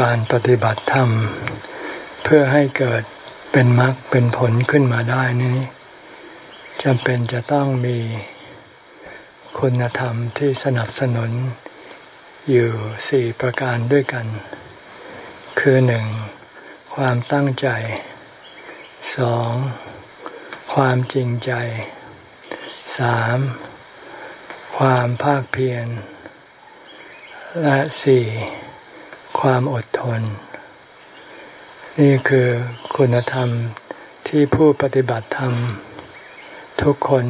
การปฏิบัติธรรม เพื่อให้เกิดเป็นมรรคเป็นผลขึ้นมาได้นี้จำเป็นจะต้องมีคุณธรรมที่สนับสนุนอยู่สี่ประการด้วยกัน คือหนึ่งความตั้งใจสองความจริงใจสามความภาคเพียรและสี่ ความอดทน นี่คือคุณธรรมที่ผู้ปฏิบัติธรรม ทุกคน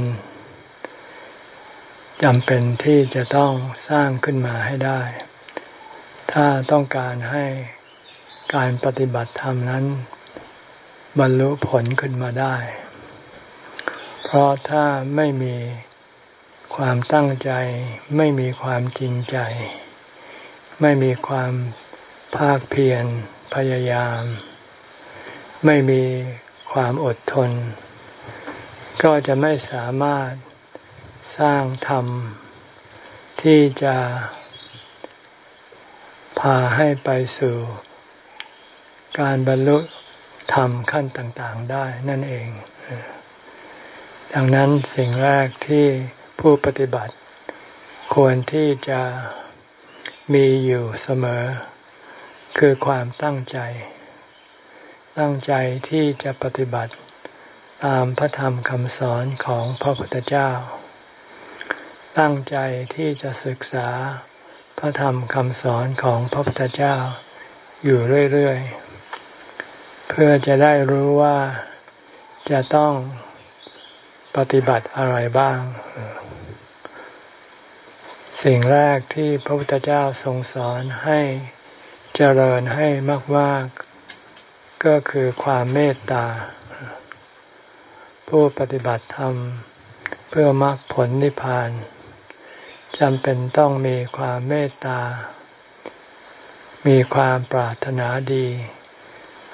จำเป็นที่จะต้องสร้างขึ้นมาให้ได้ ถ้าต้องการให้การปฏิบัติธรรมนั้น บรรลุผลขึ้นมาได้ เพราะถ้าไม่มีความตั้งใจ ไม่มีความจริงใจ ไม่มีความ ภาคเพียรพยายาม ไม่มีความอดทน ก็จะไม่สามารถสร้างธรรม ที่จะพาให้ไปสู่การบรรลุธรรมขั้นต่างๆได้นั่นเอง ดังนั้นสิ่งแรกที่ผู้ปฏิบัติ ควรที่จะมีอยู่เสมอ คือความตั้งใจ ตั้งใจที่จะปฏิบัติตามพระธรรมคำสอนของพระพุทธเจ้า ตั้งใจที่จะศึกษาพระธรรมคำสอนของพระพุทธเจ้าอยู่เรื่อยๆ เพื่อจะได้รู้ว่าจะต้องปฏิบัติอะไรบ้าง สิ่งแรกที่พระพุทธเจ้าทรงสอนให้ เจริญให้มากๆก็คือความเมตตา ผู้ปฏิบัติธรรม เพื่อมรรคผลนิพพานจำเป็นต้องมีความเมตตา มีความปรารถนาดี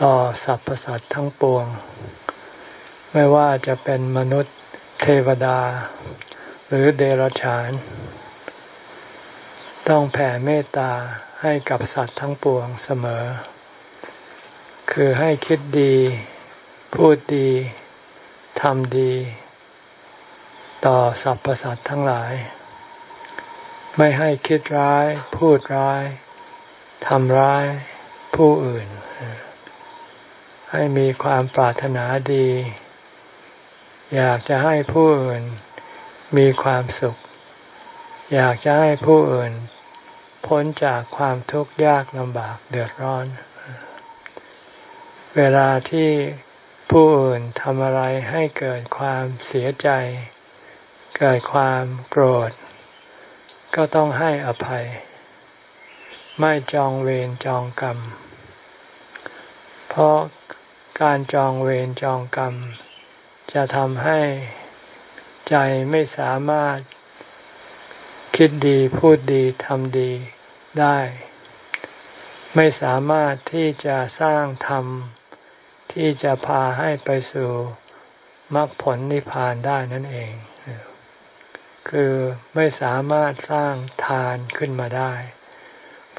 ต่อสรรพสัตว์ทั้งปวง ไม่ว่าจะเป็นมนุษย์เทวดา หรือเดรัจฉาน ต้องแผ่เมตตา ให้กับสัตว์ทั้งปวงเสมอ คือให้คิดดี พูดดีทำดี ต่อสรรพสัตว์ทั้งหลาย ไม่ให้คิดร้าย พูดร้ายทำร้ายผู้อื่น ให้มีความปรารถนาดี อยากจะให้ผู้อื่นมีความสุข อยากจะให้ผู้อื่น พ้นจากความทุกข์ยากลำบากเดือดร้อน เวลาที่ผู้อื่นทำอะไรให้เกิดความเสียใจ เกิดความโกรธ ก็ต้องให้อภัย ไม่จองเวรจองกรรม เพราะการจองเวรจองกรรม จะทำให้ใจไม่สามารถ คิดดีพูดดีทำดีได้ ไม่สามารถที่จะสร้างธรรม ที่จะพาให้ไปสู่มรรคผลนิพพานได้นั่นเอง คือไม่สามารถสร้างทานขึ้นมาได้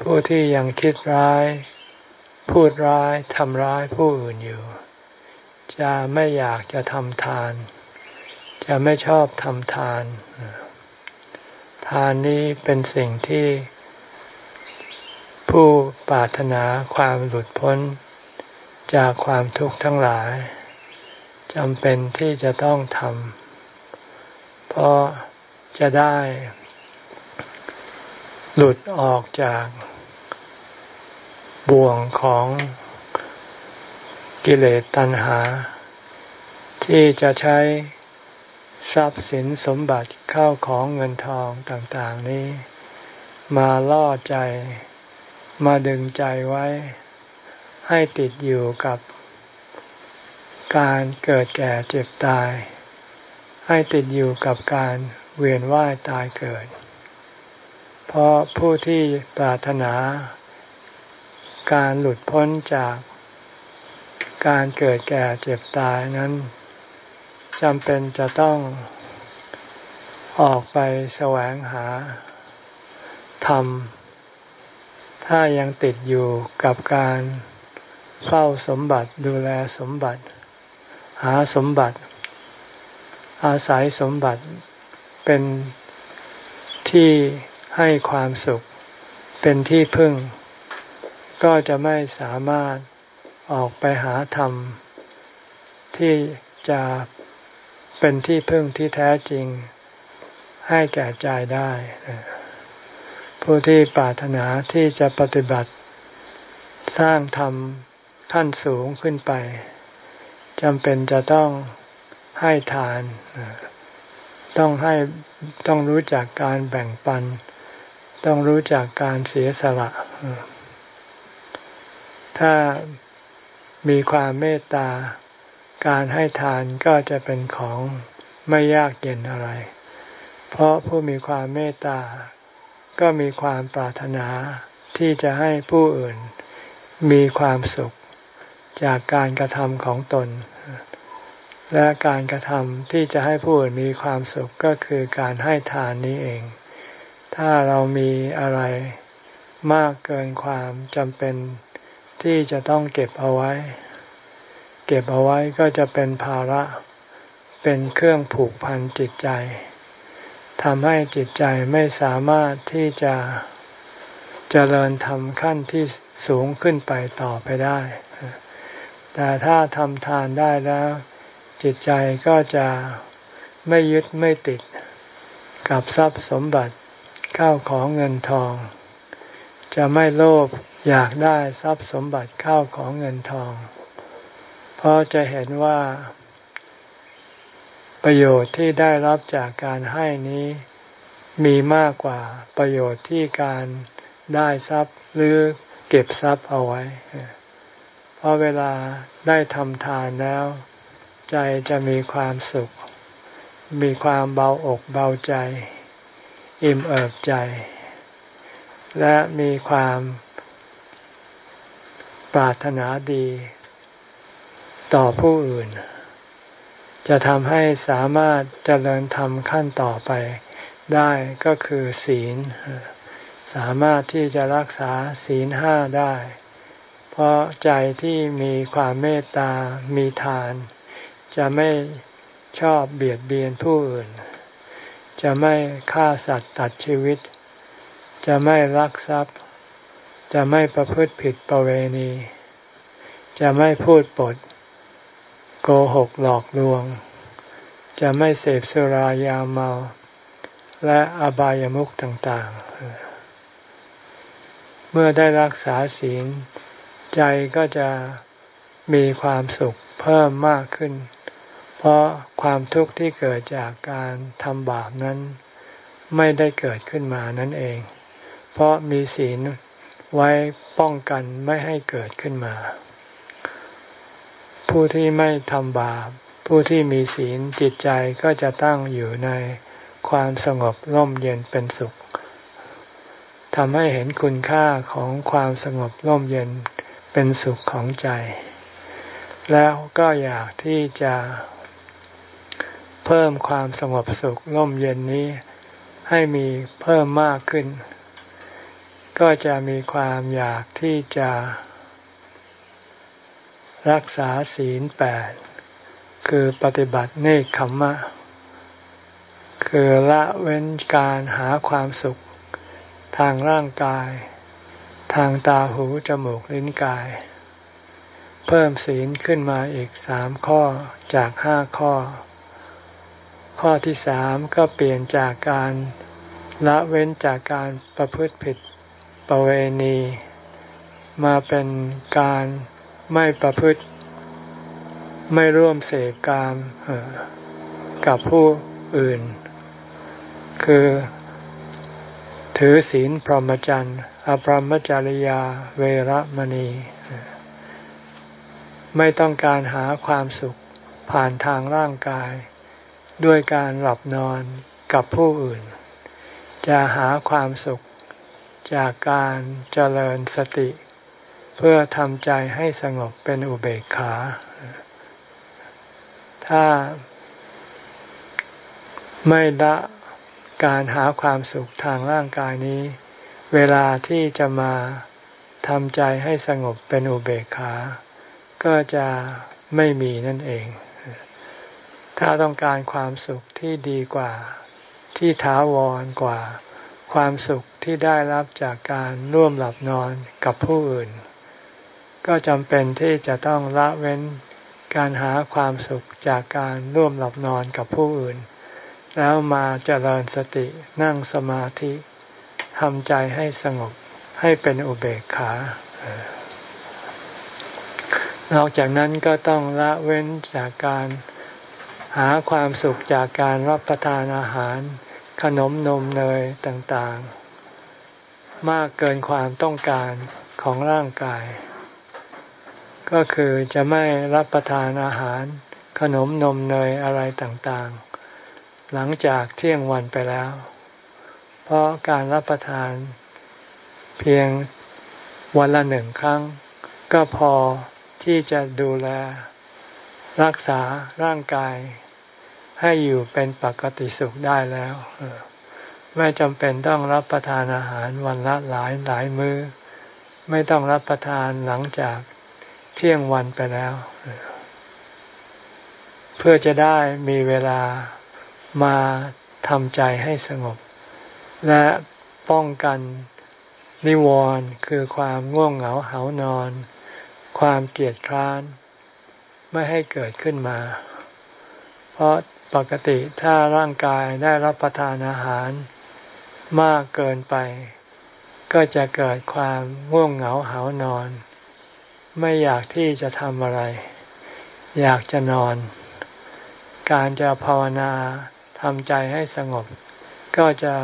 ผู้ที่ยังคิดร้าย พูดร้ายทำร้ายผู้อื่นอยู่ จะไม่อยากจะทำทาน จะไม่ชอบทำทาน ทานนี้เป็นสิ่งที่ ผู้ปรารถนาความหลุดพ้น จากความทุกข์ทั้งหลายจำเป็นที่จะต้องทำเพราะจะได้ หลุดออกจากบ่วงของกิเลสตัณหา ที่จะใช้ ทรัพย์สินสมบัติเข้าของเงินทองต่างๆนี้ มาล่อใจ มาดึงใจไว้ ให้ติดอยู่กับ การเกิดแก่เจ็บตาย ให้ติดอยู่กับการเวียนว่ายตายเกิด เพราะผู้ที่ปรารถนา การหลุดพ้นจาก การเกิดแก่เจ็บตายนั้น จำเป็นจะต้องออกไปแสวงหาธรรม ถ้ายังติดอยู่กับการเฝ้าสมบัติดูแลสมบัติ หาสมบัติ อาศัยสมบัติเป็นที่ให้ความสุข เป็นที่พึ่ง ก็จะไม่สามารถออกไปหาธรรม ที่จะ เป็นที่พึ่งที่แท้จริง ให้แก่ใจได้ ผู้ที่ปรารถนาที่จะปฏิบัติ สร้างธรรมขั้นสูงขึ้นไปจำเป็นจะต้องให้ทาน ต้องให้ต้องรู้จักการแบ่งปัน ต้องรู้จักการเสียสละ ถ้ามีความเมตตา การให้ทานก็จะเป็นของไม่ยากเย็นอะไร เพราะผู้มีความเมตตา ก็มีความปรารถนาที่จะให้ผู้อื่นมีความสุขจากการกระทำของตน และการกระทำที่จะให้ผู้อื่นมีความสุขก็คือการให้ทานนี้เอง ถ้าเรามีอะไรมากเกินความจำเป็นที่จะต้องเก็บเอาไว้ เก็บเอาไว้ก็จะเป็นภาระ เป็นเครื่องผูกพันจิตใจทำให้จิตใจไม่สามารถที่จะเจริญทำขั้นที่สูงขึ้นไปต่อไปได้ แต่ถ้าทำทานได้แล้ว จิตใจก็จะไม่ยึดไม่ติด กับทรัพย์สมบัติข้าวของเงินทอง จะไม่โลภอยากได้ทรัพย์สมบัติข้าวของเงินทอง เพราะจะเห็นว่า ประโยชน์ที่ได้รับจากการให้นี้มีมากกว่าประโยชน์ที่การได้ทรัพย์หรือเก็บทรัพย์เอาไว้ เพราะเวลาได้ทำทานแล้ว ใจจะมีความสุข มีความเบาอกเบาใจ อิ่มเอิบใจ และมีความปรารถนาดี ต่อผู้อื่น จะทำให้สามารถเจริญธรรมขั้นต่อไปได้ก็คือศีล สามารถที่จะรักษาศีลห้าได้ เพราะใจที่มีความเมตตา มีทาน จะไม่ชอบเบียดเบียนผู้อื่น จะไม่ฆ่าสัตว์ตัดชีวิต จะไม่ลักทรัพย์ จะไม่ประพฤติผิดประเวณี จะไม่พูดปด โกหกหลอกลวง จะไม่เสพสุรายาเมา และอบายามุขต่างๆ เมื่อได้รักษาศีล ใจก็จะมีความสุขเพิ่มมากขึ้น เพราะความทุกข์ที่เกิดจากการทำบาปนั้น ไม่ได้เกิดขึ้นมานั่นเอง เพราะมีศีลไว้ป้องกันไม่ให้เกิดขึ้นมา ผู้ที่ไม่ทำบาป ผู้ที่มีศีลจิตใจก็จะตั้งอยู่ในความสงบร่มเย็นเป็นสุขทำให้เห็นคุณค่าของความสงบร่มเย็นเป็นสุขของใจ แล้วก็อยากที่จะเพิ่มความสงบสุขร่มเย็นนี้ ให้มีเพิ่มมากขึ้น ก็จะมีความอยากที่จะ รักษาศีลแปดคือปฏิบัติเนคขมมะ คือละเว้นการหาความสุข ทางร่างกาย ทางตาหูจมูกลิ้นกาย เพิ่มศีลขึ้นมาอีกสามข้อจากห้าข้อ ข้อที่สามก็เปลี่ยนจากการละเว้นจากการประพฤติผิดประเวณี มาเป็นการ ไม่ประพฤติไม่ร่วมเสพกามกับผู้อื่น คือถือศีลพรหมจรรย์อภรหมจริยาเวรมณี ไม่ต้องการหาความสุขผ่านทางร่างกาย ด้วยการหลับนอนกับผู้อื่น จะหาความสุขจากการเจริญสติ เพื่อทำใจให้สงบเป็นอุเบกขา ถ้าไม่ละการหาความสุขทางร่างกายนี้ เวลาที่จะมาทำใจให้สงบเป็นอุเบกขา ก็จะไม่มีนั่นเอง ถ้าต้องการความสุขที่ดีกว่า ที่ถาวรกว่า ความสุขที่ได้รับจากการร่วมหลับนอนกับผู้อื่น ก็จำเป็นที่จะต้องละเว้นการหาความสุขจากการร่วมหลับนอนกับผู้อื่น แล้วมาเจริญสตินั่งสมาธิทำใจให้สงบให้เป็นอุเบกขา นอกจากนั้นก็ต้องละเว้นจากการหาความสุขจากการรับประทานอาหาร ขนมนมเนยต่างๆ มากเกินความต้องการของร่างกาย ก็คือจะไม่รับประทานอาหาร ขนมนมเนยอะไรต่างๆ หลังจากเที่ยงวันไปแล้ว เพราะการรับประทานเพียงวันละหนึ่งครั้ง ก็พอที่จะดูแล รักษาร่างกาย ให้อยู่เป็นปกติสุขได้แล้วไม่จำเป็นต้องรับประทานอาหารวันละหลายหลายมือ้อ ไม่ต้องรับประทานหลังจาก ที่ยงวันไปแล้ว เพื่อจะได้มีเวลามาทำใจให้สงบ และป้องกันนิวรณ์คือความง่วงเหงาเหานอน ความเกียดคร้าน ไม่ให้เกิดขึ้นมา เพราะปกติถ้าร่างกายได้รับประทานอาหารมากเกินไป ก็จะเกิดความง่วงเหงาเหานอน ไม่อยากที่จะทำอะไร อยากจะนอน การจะภาวนาทำใจให้สงบ ก็จะ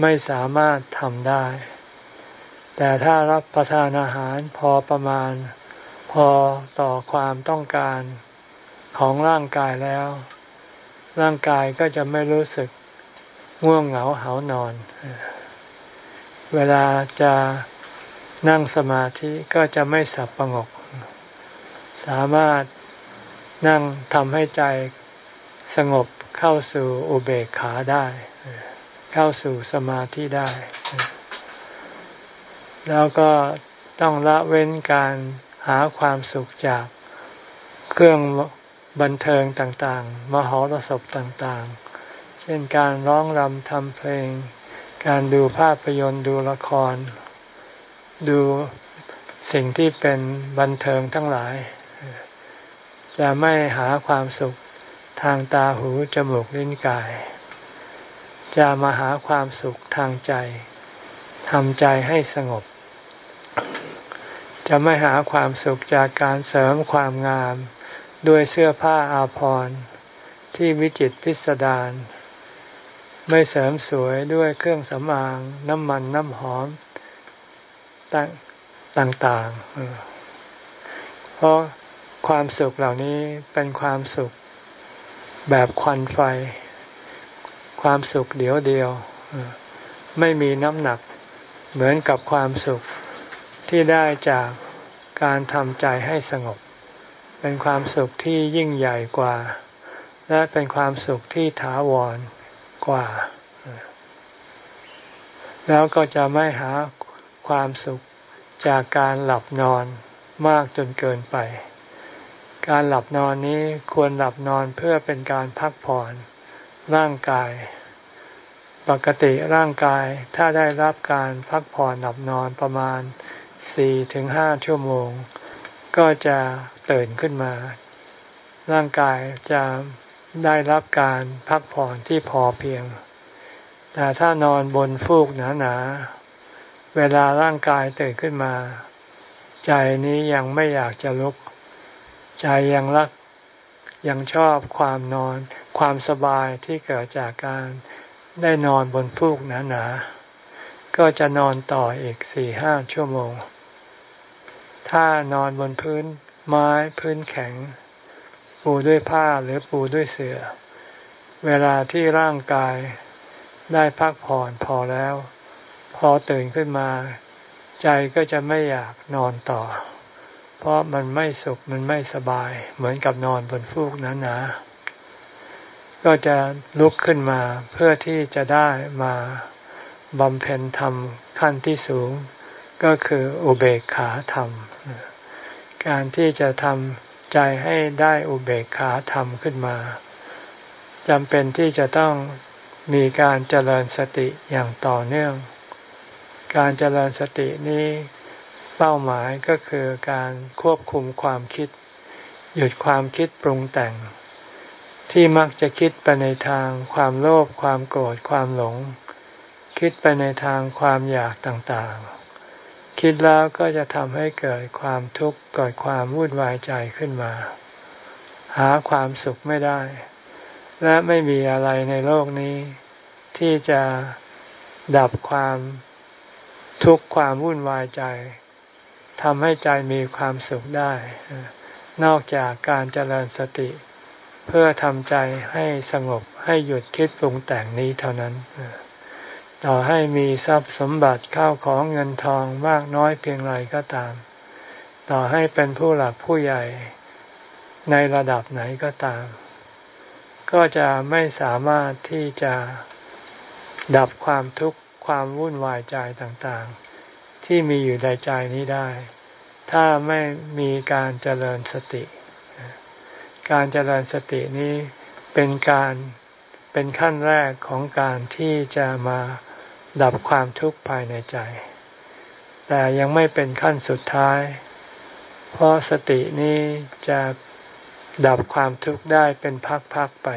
ไม่สามารถทำได้ แต่ถ้ารับประทานอาหารพอประมาณ พอต่อความต้องการของร่างกายแล้ว ร่างกายก็จะไม่รู้สึกง่วงเหงาเหานอน เวลาจะ นั่งสมาธิก็จะไม่สับประงก สามารถนั่งทำให้ใจสงบเข้าสู่อุเบกขาได้ เข้าสู่สมาธิได้ แล้วก็ต้องละเว้นการหาความสุขจากเครื่องบันเทิงต่างๆ มหรสพต่างๆ เช่นการร้องรำทำเพลง การดูภาพยนตร์ดูละคร ดูสิ่งที่เป็นบันเทิงทั้งหลาย จะไม่หาความสุขทางตาหูจมูกลิ้นกาย จะมาหาความสุขทางใจทำใจให้สงบ จะไม่หาความสุขจากการเสริมความงาม ด้วยเสื้อผ้าอาภรณ์ที่วิจิตพิสดารไม่เสริมสวยด้วยเครื่องสำอาง น้ำมันน้ำหอม ต่างๆ เพราะความสุขเหล่านี้เป็นความสุขแบบควันไฟ ความสุขเดียวเดียว ไม่มีน้ำหนักเหมือนกับความสุขที่ได้จากการทำใจให้สงบ เป็นความสุขที่ยิ่งใหญ่กว่า และเป็นความสุขที่ถาวรกว่า แล้วก็จะไม่หา ความสุขจากการหลับนอนมากจนเกินไป การหลับนอนนี้ควรหลับนอนเพื่อเป็นการพักผ่อนร่างกาย ปกติร่างกายถ้าได้รับการพักผ่อนหลับนอนประมาณสี่ถึงห้าชั่วโมง ก็จะตื่นขึ้นมา ร่างกายจะได้รับการพักผ่อนที่พอเพียง แต่ถ้านอนบนฟูกหนาๆ เวลาร่างกายตื่นขึ้นมา ใจนี้ยังไม่อยากจะลุก ใจยังรักยังชอบความนอน ความสบายที่เกิดจากการได้นอนบนฟูกหนาๆ ก็จะนอนต่ออีกสี่ห้าชั่วโมง ถ้านอนบนพื้นไม้พื้นแข็ง ปูด้วยผ้าหรือปูด้วยเสือ่อ เวลาที่ร่างกายได้พักผ่อนพอแล้ว พอตื่นขึ้นมา ใจก็จะไม่อยากนอนต่อ เพราะมันไม่สุขมันไม่สบาย เหมือนกับนอนบนฟูกหนาๆก็จะลุกขึ้นมาเพื่อที่จะได้มาบำเพ็ญธรรมขั้นที่สูง ก็คืออุเบกขาธรรม การที่จะทำใจให้ได้อุเบกขาธรรมขึ้นมาจำเป็นที่จะต้องมีการเจริญสติอย่างต่อเนื่อง การเจริญสตินี้เป้าหมายก็คือการควบคุมความคิด หยุดความคิดปรุงแต่ง ที่มักจะคิดไปในทางความโลภความโกรธความหลง คิดไปในทางความอยากต่างๆ คิดแล้วก็จะทำให้เกิดความทุกข์เกิดความวุ่นวายใจขึ้นมา หาความสุขไม่ได้ และไม่มีอะไรในโลกนี้ ที่จะดับความ ทุกความวุ่นวายใจทำให้ใจมีความสุขได้ นอกจากการเจริญสติ เพื่อทำใจให้สงบให้หยุดคิดปรุงแต่งนี้เท่านั้น ต่อให้มีทรัพย์สมบัติข้าวของเงินทองมากน้อยเพียงไรก็ตาม ต่อให้เป็นผู้หลักผู้ใหญ่ในระดับไหนก็ตาม ก็จะไม่สามารถที่จะดับความทุกข์ ความวุ่นวายใจต่างๆ ที่มีอยู่ในใจนี้ได้ ถ้าไม่มีการเจริญสติ การเจริญสตินี้เป็นการเป็นขั้นแรกของการที่จะมาดับความทุกข์ภายในใจ แต่ยังไม่เป็นขั้นสุดท้าย เพราะสตินี้จะดับความทุกข์ได้เป็นพักๆไป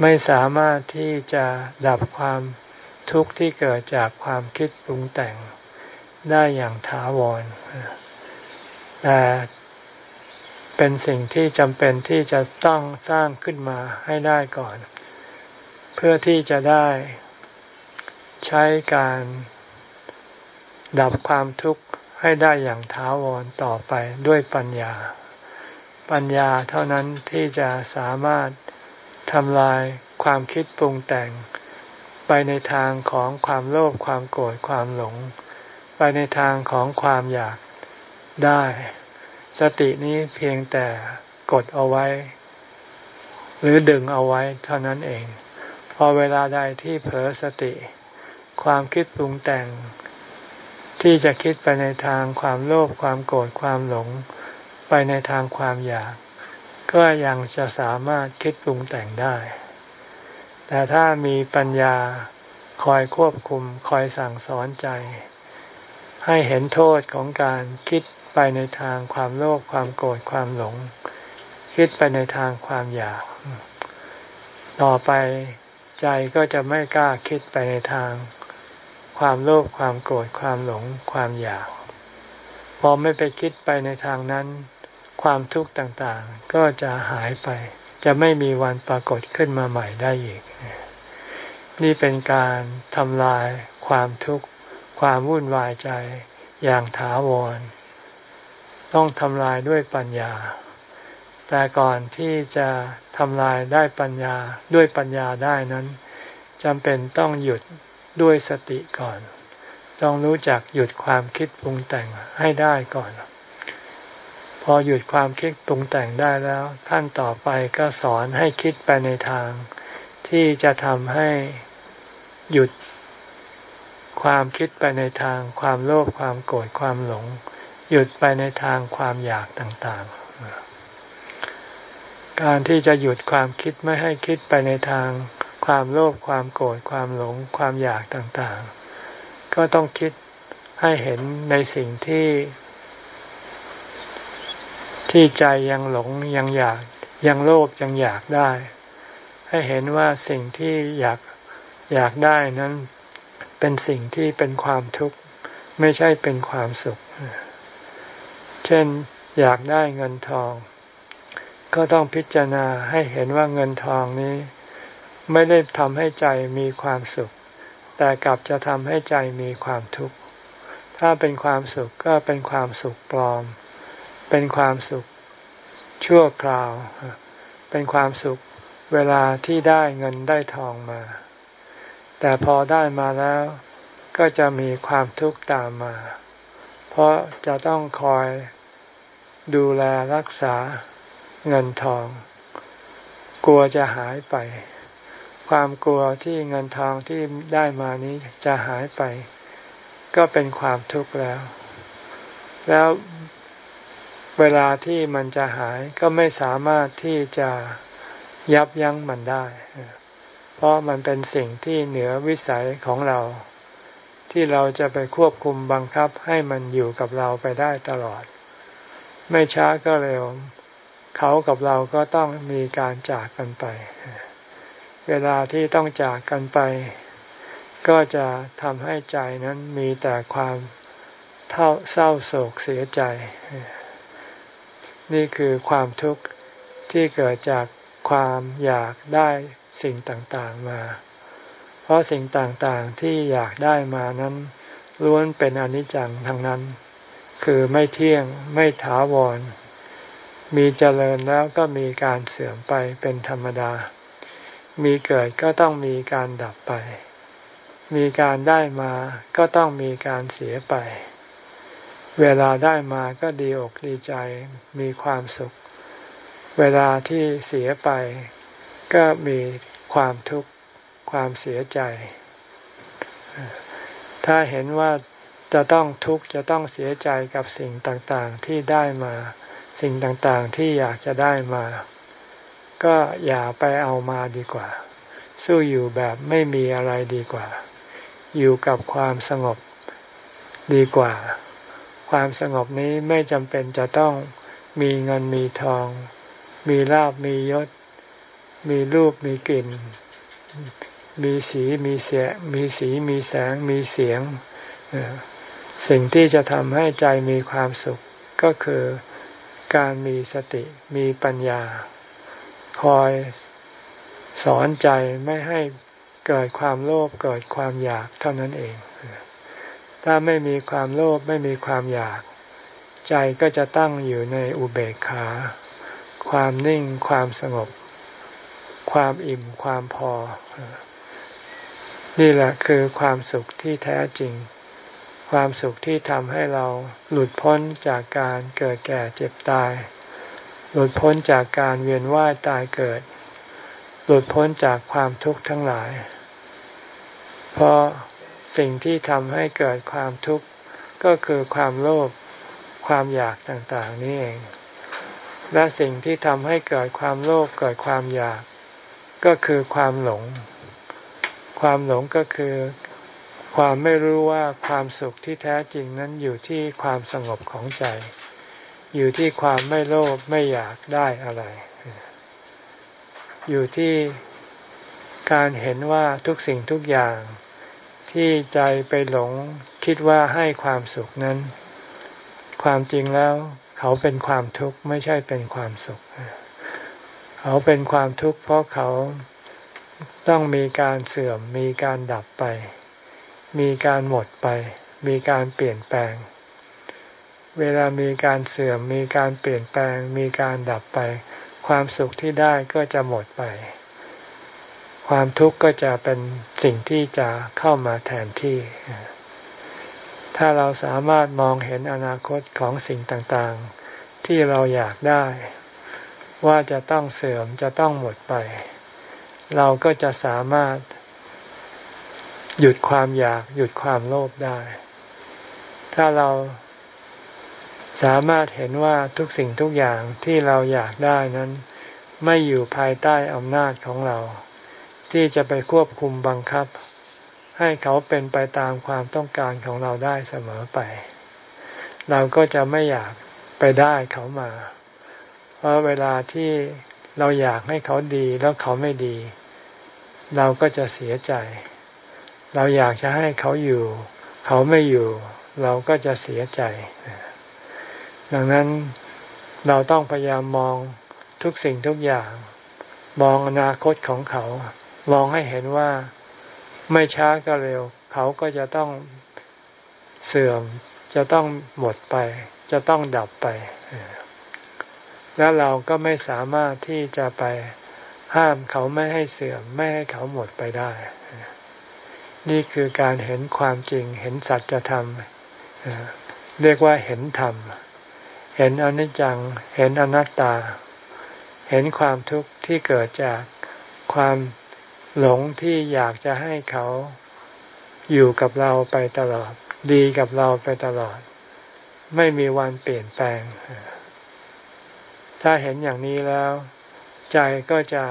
ไม่สามารถที่จะดับความ ทุกข์ที่เกิดจากความคิดปรุงแต่งได้อย่างถาวร แต่เป็นสิ่งที่จำเป็นที่จะต้องสร้างขึ้นมาให้ได้ก่อน เพื่อที่จะได้ใช้การดับความทุกข์ให้ได้อย่างถาวรต่อไปด้วยปัญญา ปัญญาเท่านั้นที่จะสามารถทำลายความคิดปรุงแต่ง ไปในทางของความโลภความโกรธความหลง ไปในทางของความอยากได้ สตินี้เพียงแต่กดเอาไว้ หรือดึงเอาไว้เท่านั้นเอง พอเวลาใดที่เผลอสติ ความคิดปรุงแต่ง ที่จะคิดไปในทางความโลภความโกรธความหลง ไปในทางความอยาก ก็ยังจะสามารถคิดปรุงแต่งได้ แต่ถ้ามีปัญญาคอยควบคุมคอยสั่งสอนใจ ให้เห็นโทษของการคิดไปในทางความโลภความโกรธความหลง คิดไปในทางความอยาก ต่อไปใจก็จะไม่กล้าคิดไปในทาง ความโลภความโกรธความหลง ความอยาก พอไม่ไปคิดไปในทางนั้น ความทุกข์ต่างๆ ก็จะหายไป จะไม่มีวันปรากฏขึ้นมาใหม่ได้อีก นี่เป็นการทำลายความทุกข์ ความวุ่นวายใจอย่างถาวร ต้องทำลายด้วยปัญญา แต่ก่อนที่จะทำลายได้ปัญญาด้วยปัญญาได้นั้นจำเป็นต้องหยุดด้วยสติก่อน ต้องรู้จักหยุดความคิดปรุงแต่งให้ได้ก่อน พอหยุดความคิดปรุงแต่งได้แล้วขั้นต่อไปก็สอนให้คิดไปในทาง ที่จะทำให้หยุดความคิดไปในทาง ความโลภความโกรธความหลง หยุดไปในทางความอยากต่างๆ การที่จะหยุดความคิดไม่ให้คิดไปในทาง ความโลภความโกรธความหลง ความอยากต่างๆ ก็ต้องคิดให้เห็นในสิ่งที่ ที่ใจยังหลงยังอยากยังโลภยังอยากได้ ให้เห็นว่าสิ่งที่อยากอยากได้นั้นเป็นสิ่งที่เป็นความทุกข์ไม่ใช่เป็นความสุข เช่นอยากได้เงินทอง ก็ต้องพิจารณาให้เห็นว่าเงินทองนี้ ไม่ได้ทำให้ใจมีความสุข แต่กลับจะทำให้ใจมีความทุกข์ถ้าเป็นความสุขก็เป็นความสุขปลอม เป็นความสุขชั่วคราว เป็นความสุขเวลาที่ได้เงินได้ทองมา แต่พอได้มาแล้วก็จะมีความทุกข์ตามมา เพราะจะต้องคอยดูแลรักษาเงินทอง กลัวจะหายไป ความกลัวที่เงินทองที่ได้มานี้จะหายไป ก็เป็นความทุกข์แล้ว แล้ว เวลาที่มันจะหายก็ไม่สามารถที่จะยับยั้งมันได้ เพราะมันเป็นสิ่งที่เหนือวิสัยของเรา ที่เราจะไปควบคุมบังคับให้มันอยู่กับเราไปได้ตลอด ไม่ช้าก็เร็ว เขากับเราก็ต้องมีการจากกันไป เวลาที่ต้องจากกันไป ก็จะทำให้ใจนั้นมีแต่ความเท่าเศร้าโศกเสียใจ นี่คือความทุกข์ที่เกิดจากความอยากได้สิ่งต่างๆมา เพราะสิ่งต่างๆที่อยากได้มานั้นล้วนเป็นอนิจจังทั้งนั้น คือไม่เที่ยงไม่ถาวร มีเจริญแล้วก็มีการเสื่อมไปเป็นธรรมดา มีเกิดก็ต้องมีการดับไป มีการได้มาก็ต้องมีการเสียไป เวลาได้มาก็ดีอกดีใจมีความสุข เวลาที่เสียไป ก็มีความทุกข์ความเสียใจ ถ้าเห็นว่าจะต้องทุกข์จะต้องเสียใจกับสิ่งต่างๆที่ได้มา สิ่งต่างๆที่อยากจะได้มา ก็อย่าไปเอามาดีกว่า สู้อยู่แบบไม่มีอะไรดีกว่า อยู่กับความสงบดีกว่า ความสงบนี้ไม่จำเป็นจะต้องมีเงินมีทอง มีลาบมียศ มีรูปมีกลิ่น มีสีมีเสียมีสีมีแสงมีเสียง สิ่งที่จะทำให้ใจมีความสุขก็คือการมีสติมีปัญญา คอยสอนใจไม่ให้เกิดความโลภเกิดความอยากเท่านั้นเอง ถ้าไม่มีความโลภไม่มีความอยาก ใจก็จะตั้งอยู่ในอุเบกขา ความนิ่งความสงบ ความอิ่มความพอ นี่แหละคือความสุขที่แท้จริง ความสุขที่ทำให้เราหลุดพ้นจากการเกิดแก่เจ็บตาย หลุดพ้นจากการเวียนว่ายตายเกิด หลุดพ้นจากความทุกข์ทั้งหลาย เพราะ สิ่งที่ทำให้เกิดความทุกข์ก็คือความโลภความอยากต่างๆนี่เอง และสิ่งที่ทำให้เกิดความโลภเกิดความอยาก ก็คือความหลง ความหลงก็คือ ความไม่รู้ว่าความสุขที่แท้จริงนั้นอยู่ที่ความสงบของใจ อยู่ที่ความไม่โลภไม่อยากได้อะไร อยู่ที่การเห็นว่าทุกสิ่งทุกอย่าง ที่ใจไปหลงคิดว่าให้ความสุขนั้น ความจริงแล้ว เขาเป็นความทุกข์ไม่ใช่เป็นความสุข เขาเป็นความทุกข์เพราะเขาต้องมีการเสื่อมมีการดับไป มีการหมดไป มีการเปลี่ยนแปลง เวลามีการเสื่อมมีการเปลี่ยนแปลง มีการดับไป ความสุขที่ได้ก็จะหมดไป ความทุกข์ก็จะเป็น สิ่งที่จะเข้ามาแทนที่ ถ้าเราสามารถมองเห็นอนาคตของสิ่งต่างๆ ที่เราอยากได้ ว่าจะต้องเสื่อมจะต้องหมดไป เราก็จะสามารถ หยุดความอยากหยุดความโลภได้ ถ้าเราสามารถเห็นว่าทุกสิ่งทุกอย่างที่เราอยากได้นั้น ไม่อยู่ภายใต้อำนาจของเรา ที่จะไปควบคุมบังคับ ให้เขาเป็นไปตามความต้องการของเราได้เสมอไป เราก็จะไม่อยากไปได้เขามา เพราะเวลาที่เราอยากให้เขาดีแล้วเขาไม่ดี เราก็จะเสียใจ เราอยากจะให้เขาอยู่ เขาไม่อยู่ เราก็จะเสียใจ ดังนั้นเราต้องพยายามมองทุกสิ่งทุกอย่าง มองอนาคตของเขา มองให้เห็นว่าไม่ช้าก็เร็ว เขาก็จะต้องเสื่อม จะต้องหมดไป จะต้องดับไป แล้วเราก็ไม่สามารถที่จะไปห้ามเขาไม่ให้เสื่อม ไม่ให้เขาหมดไปได้ นี่คือการเห็นความจริง เห็นสัจธรรมเรียกว่าเห็นธรรม เห็นอนิจจัง เห็นอนัตตา เห็นความทุกข์ที่เกิดจากความ หลงที่อยากจะให้เขาอยู่กับเราไปตลอด ดีกับเราไปตลอด ไม่มีวันเปลี่ยนแปลง ถ้าเห็นอย่างนี้แล้ว ใจก็จะ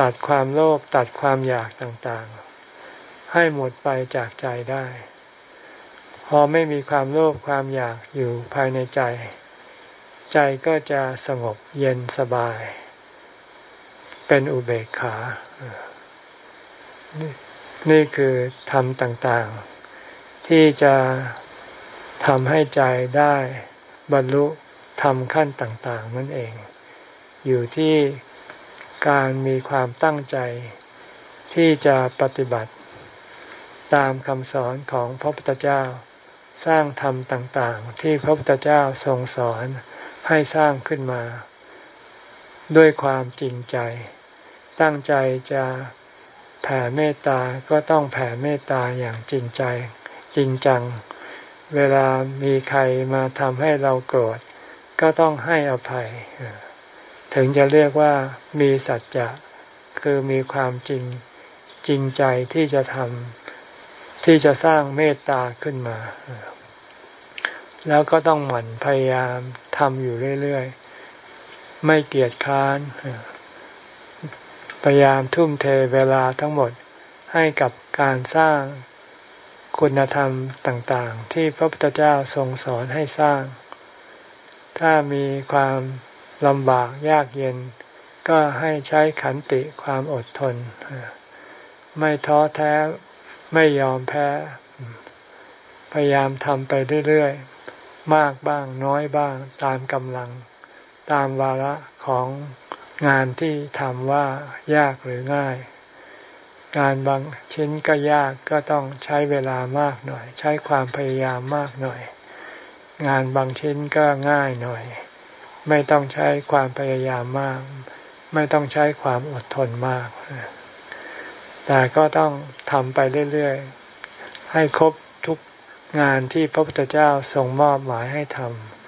ตัดความโลภตัดความอยากต่างๆ ให้หมดไปจากใจได้ พอไม่มีความโลภความอยากอยู่ภายในใจ ใจก็จะสงบเย็นสบาย เป็นอุเบกขา นี่คือธรรมต่างๆ ที่จะทำให้ใจได้บรรลุธรรมขั้นต่างๆ นั่นเอง อยู่ที่การมีความตั้งใจ ที่จะปฏิบัติ ตามคำสอนของพระพุทธเจ้า สร้างธรรมต่างๆ ที่พระพุทธเจ้าทรงสอนให้สร้างขึ้นมา ด้วยความจริงใจ ตั้งใจจะแผ่เมตตาก็ต้องแผ่เมตตาอย่างจริงใจจริงจัง เวลามีใครมาทำให้เราโกรธ ก็ต้องให้อภัย ถึงจะเรียกว่ามีสัจจะคือมีความจริงจริงใจที่จะทำที่จะสร้างเมตตาขึ้นมา แล้วก็ต้องหมั่นพยายามทำอยู่เรื่อยๆ ไม่เกียจค้าน พยายามทุ่มเทเวลาทั้งหมดให้กับการสร้างคุณธรรมต่างๆ ที่พระพุทธเจ้าทรงสอนให้สร้าง ถ้ามีความลำบากยากเย็น ก็ให้ใช้ขันติความอดทน ไม่ท้อแท้ไม่ยอมแพ้ พยายามทำไปเรื่อยๆ มากบ้างน้อยบ้างตามกำลัง ตามวาระของ งานที่ทำว่ายากหรือง่าย งานบางชิ้นก็ยากก็ต้องใช้เวลามากหน่อย ใช้ความพยายามมากหน่อย งานบางชิ้นก็ง่ายหน่อย ไม่ต้องใช้ความพยายามมาก ไม่ต้องใช้ความอดทนมาก แต่ก็ต้องทำไปเรื่อยๆ ให้ครบทุกงานที่พระพุทธเจ้าทรงมอบหมายให้ท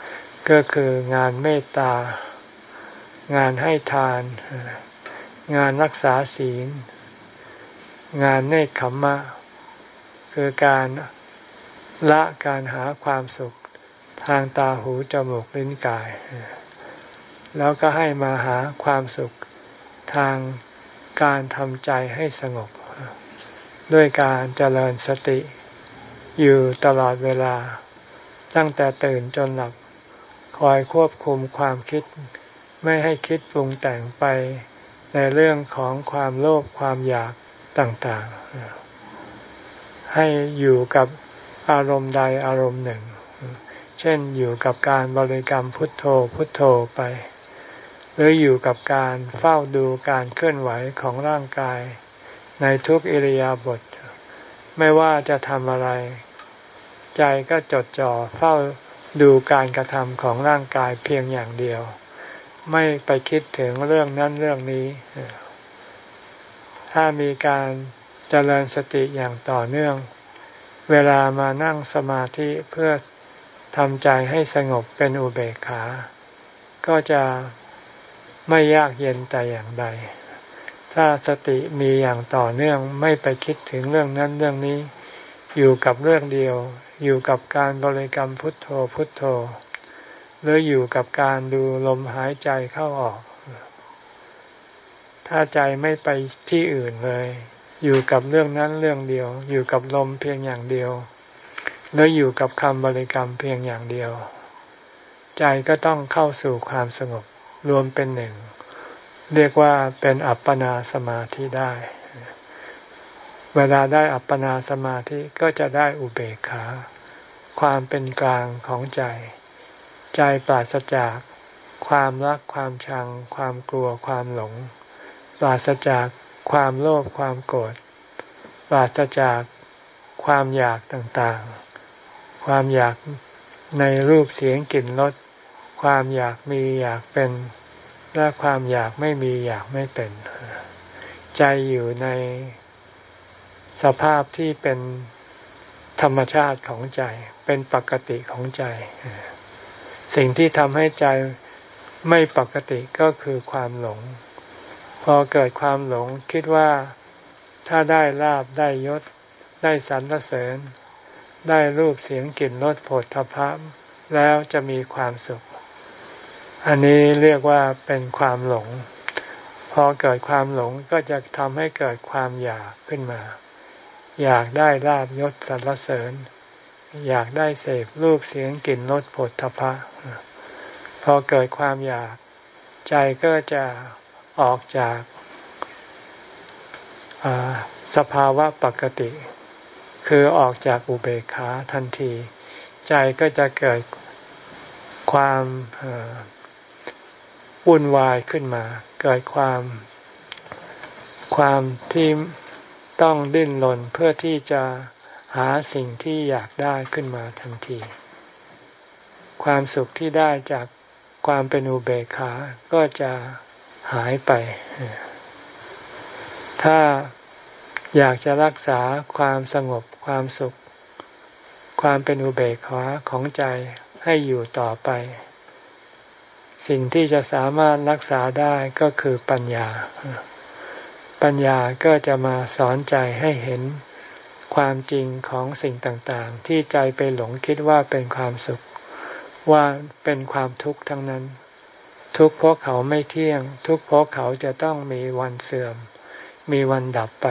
ำก็คืองานเมตตา งานให้ทาน งานรักษาศีล งานเนคขมมะ คือการละการหาความสุขทางตาหูจมูกลิ้นกาย แล้วก็ให้มาหาความสุขทางการทำใจให้สงบ ด้วยการเจริญสติ อยู่ตลอดเวลา ตั้งแต่ตื่นจนหลับคอยควบคุมความคิด ไม่ให้คิดปรุงแต่งไปในเรื่องของความโลภความอยากต่างๆ ให้อยู่กับอารมณ์ใดอารมณ์หนึ่ง เช่นอยู่กับการบริกรรมพุทโธพุทโธไป หรืออยู่กับการเฝ้าดูการเคลื่อนไหวของร่างกาย ในทุกอิริยาบถไม่ว่าจะทำอะไร ใจก็จดจ่อเฝ้าดูการกระทำของร่างกายเพียงอย่างเดียว ไม่ไปคิดถึงเรื่องนั้นเรื่องนี้ ถ้ามีการเจริญสติอย่างต่อเนื่อง เวลามานั่งสมาธิเพื่อทำใจให้สงบเป็นอุเบกขา ก็จะไม่ยากเย็นแต่อย่างใด ถ้าสติมีอย่างต่อเนื่องไม่ไปคิดถึงเรื่องนั้นเรื่องนี้ อยู่กับเรื่องเดียว อยู่กับการบริกรรมพุทโธพุทโธ หรืออยู่กับการดูลมหายใจเข้าออก ถ้าใจไม่ไปที่อื่นเลย อยู่กับเรื่องนั้นเรื่องเดียว อยู่กับลมเพียงอย่างเดียว หรืออยู่กับคำบริกรรมเพียงอย่างเดียว ใจก็ต้องเข้าสู่ความสงบรวมเป็นหนึ่ง เรียกว่าเป็นอัปปนาสมาธิได้ เวลาได้อัปปนาสมาธิก็จะได้อุเบกขา ความเป็นกลางของใจ ใจปราศจากความรักความชัง ความกลัวความหลง ปราศจากความโลภความโกรธปราศจากความอยากต่างๆ ความอยากในรูปเสียงกลิ่นรสความอยากมีอยากเป็น และความอยากไม่มีอยากไม่เป็น ใจอยู่ในสภาพที่เป็นธรรมชาติของใจ เป็นปกติของใจ สิ่งที่ทำให้ใจไม่ปกติก็คือความหลง พอเกิดความหลงคิดว่าถ้าได้ลาบได้ยศ ได้สรรเสริญ ได้รูปเสียงกลิ่นรสผลทพะแล้วจะมีความสุข อันนี้เรียกว่าเป็นความหลง พอเกิดความหลงก็จะทำให้เกิดความอยากขึ้นมา อยากได้ลาบยศสรรเสริญ อยากได้เสพรูปเสียงกลิ่นรสผลทพะ พอเกิดความอยากใจก็จะออกจากสภาวะปกติ คือออกจากอุเบกขาทันที ใจก็จะเกิดความวุ่นวายขึ้นมา เกิดความความที่ต้องดิ้นรนเพื่อที่จะ หาสิ่งที่อยากได้ขึ้นมาทันที ความสุขที่ได้จากความเป็นอุเบกขา ก็จะหายไป ถ้าอยากจะรักษาความสงบความสุข ความเป็นอุเบกขาของใจให้อยู่ต่อไป สิ่งที่จะสามารถรักษาได้ก็คือปัญญา ปัญญาก็จะมาสอนใจให้เห็น ความจริงของสิ่งต่างๆ ที่ใจไปหลงคิดว่าเป็นความสุข ว่าเป็นความทุกข์ทั้งนั้น ทุกข์เพราะเขาไม่เที่ยง ทุกข์เพราะเขาจะต้องมีวันเสื่อม มีวันดับไป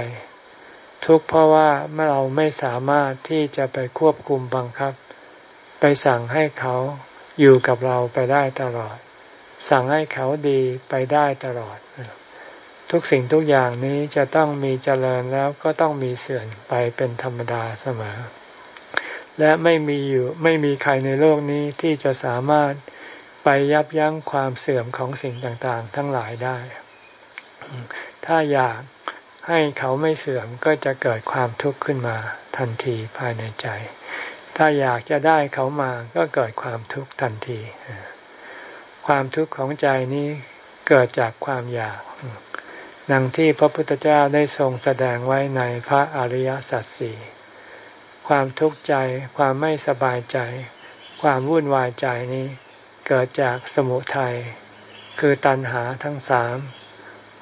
ทุกข์เพราะว่าเราไม่สามารถที่จะไปควบคุมบังคับ ไปสั่งให้เขาอยู่กับเราไปได้ตลอด สั่งให้เขาดีไปได้ตลอด ทุกสิ่งทุกอย่างนี้จะต้องมีเจริญแล้วก็ต้องมีเสื่อมไปเป็นธรรมดาเสมอ และไม่มีอยู่ไม่มีใครในโลกนี้ที่จะสามารถไปยับยั้งความเสื่อมของสิ่งต่างๆ ทั้งหลายได้ ถ้าอยากให้เขาไม่เสื่อมก็จะเกิดความทุกข์ขึ้นมาทันทีภายในใจ ถ้าอยากจะได้เขามาก็เกิดความทุกข์ทันที ความทุกข์ของใจนี้เกิดจากความอยาก ดังที่พระพุทธเจ้าได้ทรงแสดงไว้ในพระอริยสัจสี่ความทุกข์ใจความไม่สบายใจ ความวุ่นวายใจนี้ เกิดจากสมุทัยคือตัณหาทั้งสาม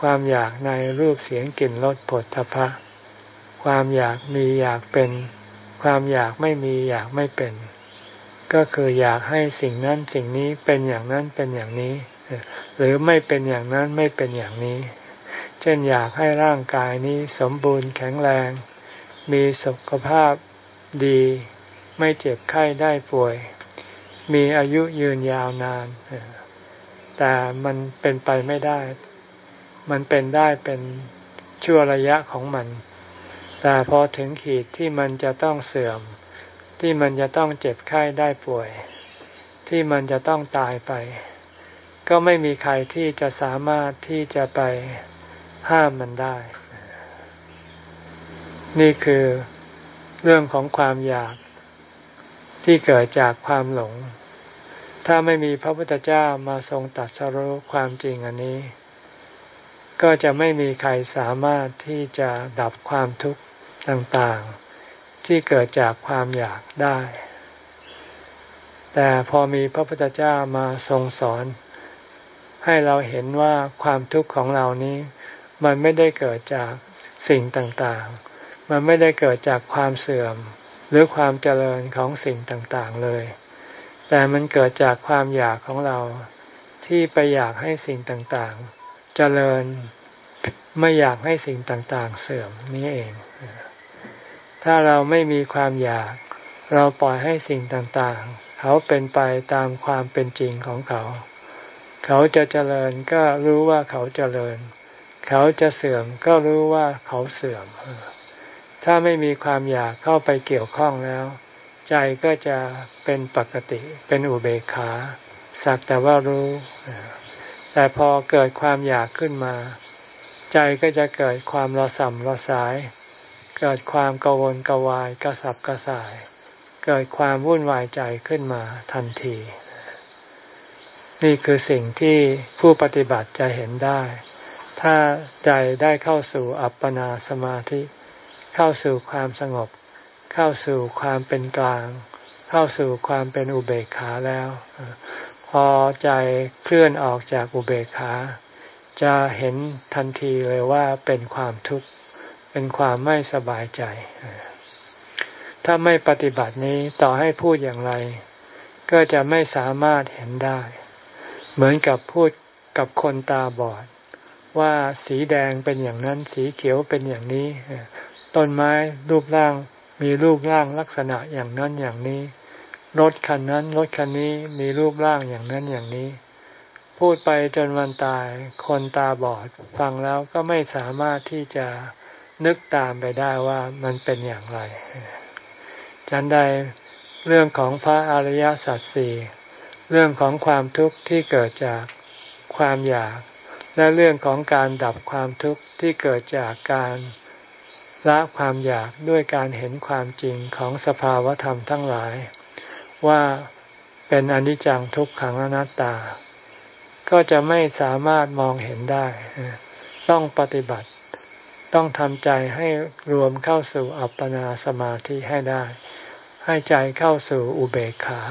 ความอยากในรูปเสียงกลิ่นรสผลทพะ ความอยากมีอยากเป็น ความอยากไม่มีอยากไม่เป็น ก็คืออยากให้สิ่งนั้นสิ่งนี้เป็นอย่างนั้นเป็นอย่างนี้ หรือไม่เป็นอย่างนั้นไม่เป็นอย่างนี้ เช่นอยากให้ร่างกายนี้สมบูรณ์แข็งแรง มีสุขภาพดี ไม่เจ็บไข้ได้ป่วย มีอายุยืนยาวนาน แต่มันเป็นไปไม่ได้ มันเป็นได้เป็นชั่วระยะของมัน แต่พอถึงขีดที่มันจะต้องเสื่อม ที่มันจะต้องเจ็บไข้ได้ป่วย ที่มันจะต้องตายไป ก็ไม่มีใครที่จะสามารถที่จะไป ห้ามมันได้ นี่คือเรื่องของความอยากที่เกิดจากความหลง ถ้าไม่มีพระพุทธเจ้ามาทรงตัดสรุความจริงอันนี้ ก็จะไม่มีใครสามารถที่จะดับความทุกข์ต่างๆ ที่เกิดจากความอยากได้ แต่พอมีพระพุทธเจ้ามาทรงสอน ให้เราเห็นว่าความทุกข์ของเรานี้ มันไม่ได้เกิดจากสิ่งต่างๆ มันไม่ได้เกิดจากความเสื่อม หรือความเจริญของสิ่งต่างๆเลย แต่มันเกิดจากความอยากของเราที่ไปอยากให้สิ่งต่างๆ เจริญไม่อยากให้สิ่งต่างๆ เสื่อมนี่เอง ถ้าเราไม่มีความอยาก เราปล่อยให้สิ่งต่างๆ เขาเป็นไปตามความเป็นจริงของเขา เขาจะเจริญก็รู้ว่าเขาเจริญ เขาจะเสื่อมก็รู้ว่าเขาเสื่อม ถ้าไม่มีความอยากเข้าไปเกี่ยวข้องแล้ว ใจก็จะเป็นปกติ เป็นอุเบกขา สักแต่ว่ารู้ แต่พอเกิดความอยากขึ้นมา ใจก็จะเกิดความระสำระสาย เกิดความกังวลกวายกระสับกระส่าย เกิดความวุ่นวายใจขึ้นมาทันที นี่คือสิ่งที่ผู้ปฏิบัติจะเห็นได้ ถ้าใจได้เข้าสู่อัปปนาสมาธิ เข้าสู่ความสงบ เข้าสู่ความเป็นกลาง เข้าสู่ความเป็นอุเบกขาแล้ว พอใจเคลื่อนออกจากอุเบกขา จะเห็นทันทีเลยว่าเป็นความทุกข์ เป็นความไม่สบายใจ ถ้าไม่ปฏิบัตินี้ต่อให้พูดอย่างไร ก็จะไม่สามารถเห็นได้ เหมือนกับพูดกับคนตาบอด ว่าสีแดงเป็นอย่างนั้น สีเขียวเป็นอย่างนี้ ต้นไม้รูปร่างมีรูปร่างลักษณะอย่างนั้นอย่างนี้ รถคันนั้นรถคันนี้มีรูปร่างอย่างนั้นอย่างนี้ พูดไปจนวันตาย คนตาบอดฟังแล้วก็ไม่สามารถที่จะนึกตามไปได้ว่ามันเป็นอย่างไรฉันใดเรื่องของพระอริยสัจสี่เรื่องของความทุกข์ที่เกิดจากความอยาก และเรื่องของการดับความทุกข์ที่เกิดจากการละความอยากด้วยการเห็นความจริงของสภาวธรรมทั้งหลาย ว่าเป็นอนิจจังทุกขังอนัตตา ก็จะไม่สามารถมองเห็นได้ ต้องปฏิบัติ ต้องทำใจให้รวมเข้าสู่อัปปนาสมาธิให้ได้ ให้ใจเข้าสู่อุเบกขา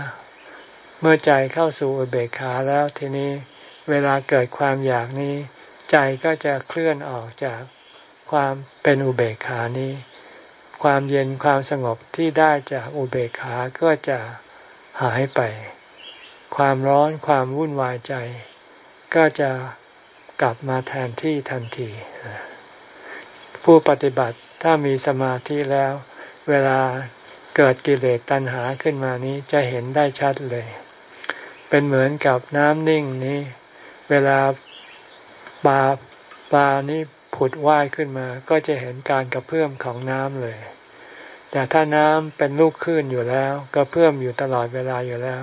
เมื่อใจเข้าสู่อุเบกขาแล้วทีนี้ เวลาเกิดความอยากนี้ ใจก็จะเคลื่อนออกจากความเป็นอุเบกขานี้ ความเย็นความสงบที่ได้จากอุเบกขาก็จะหายไป ความร้อนความวุ่นวายใจ ก็จะกลับมาแทนที่ทันที ผู้ปฏิบัติถ้ามีสมาธิแล้ว เวลาเกิดกิเลสตัณหาขึ้นมานี้จะเห็นได้ชัดเลย เป็นเหมือนกับน้ำนิ่งนี้ เวลาปลาปลานี้ผุดว่ายขึ้นมา ก็จะเห็นการกระเพื่อมของน้ำเลย แต่ถ้าน้ำเป็นลูกคลื่นอยู่แล้ว กระเพื่อมอยู่ตลอดเวลาอยู่แล้ว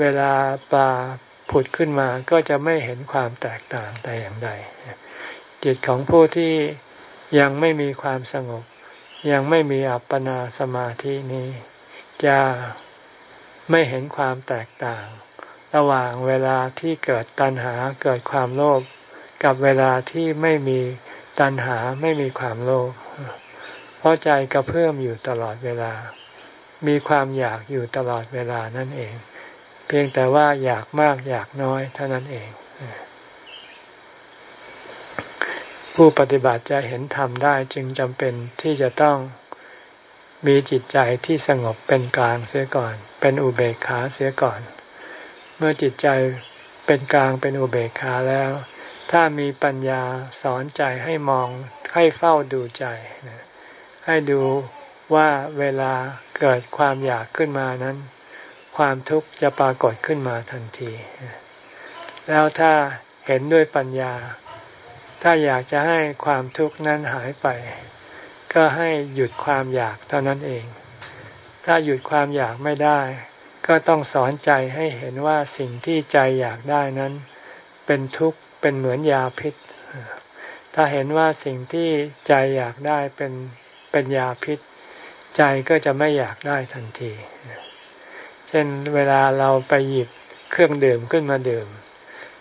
เวลาปลาผุดขึ้นมาก็จะไม่เห็นความแตกต่างแต่อย่างใดจิตของผู้ที่ยังไม่มีความสงบ ยังไม่มีอัปปนาสมาธินี้ จะไม่เห็นความแตกต่าง ระหว่างเวลาที่เกิดตัณหาเกิดความโลภกับเวลาที่ไม่มีตัณหาไม่มีความโลภเพราะใจกระเพื่อมอยู่ตลอดเวลา มีความอยากอยู่ตลอดเวลานั่นเอง เพียงแต่ว่าอยากมากอยากน้อยเท่านั้นเอง ผู้ปฏิบัติจะเห็นธรรมได้จึงจำเป็นที่จะต้องมีจิตใจที่สงบเป็นกลางเสียก่อน เป็นอุเบกขาเสียก่อน มื่อจิตใจเป็นกลางเป็นอุเบกขาแล้ว ถ้ามีปัญญาสอนใจให้มองให้เฝ้าดูใจ ให้ดูว่าเวลาเกิดความอยากขึ้นมานั้น ความทุกข์จะปรากฏขึ้นมาทันที แล้วถ้าเห็นด้วยปัญญา ถ้าอยากจะให้ความทุกข์นั้นหายไป ก็ให้หยุดความอยากเท่านั้นเอง ถ้าหยุดความอยากไม่ได้ ก็ต้องสอนใจให้เห็นว่าสิ่งที่ใจอยากได้นั้น เป็นทุกข์เป็นเหมือนยาพิษ ถ้าเห็นว่าสิ่งที่ใจอยากได้เป็นเป็นยาพิษ ใจก็จะไม่อยากได้ทันที เช่นเวลาเราไปหยิบเครื่องดื่มขึ้นมาดื่ม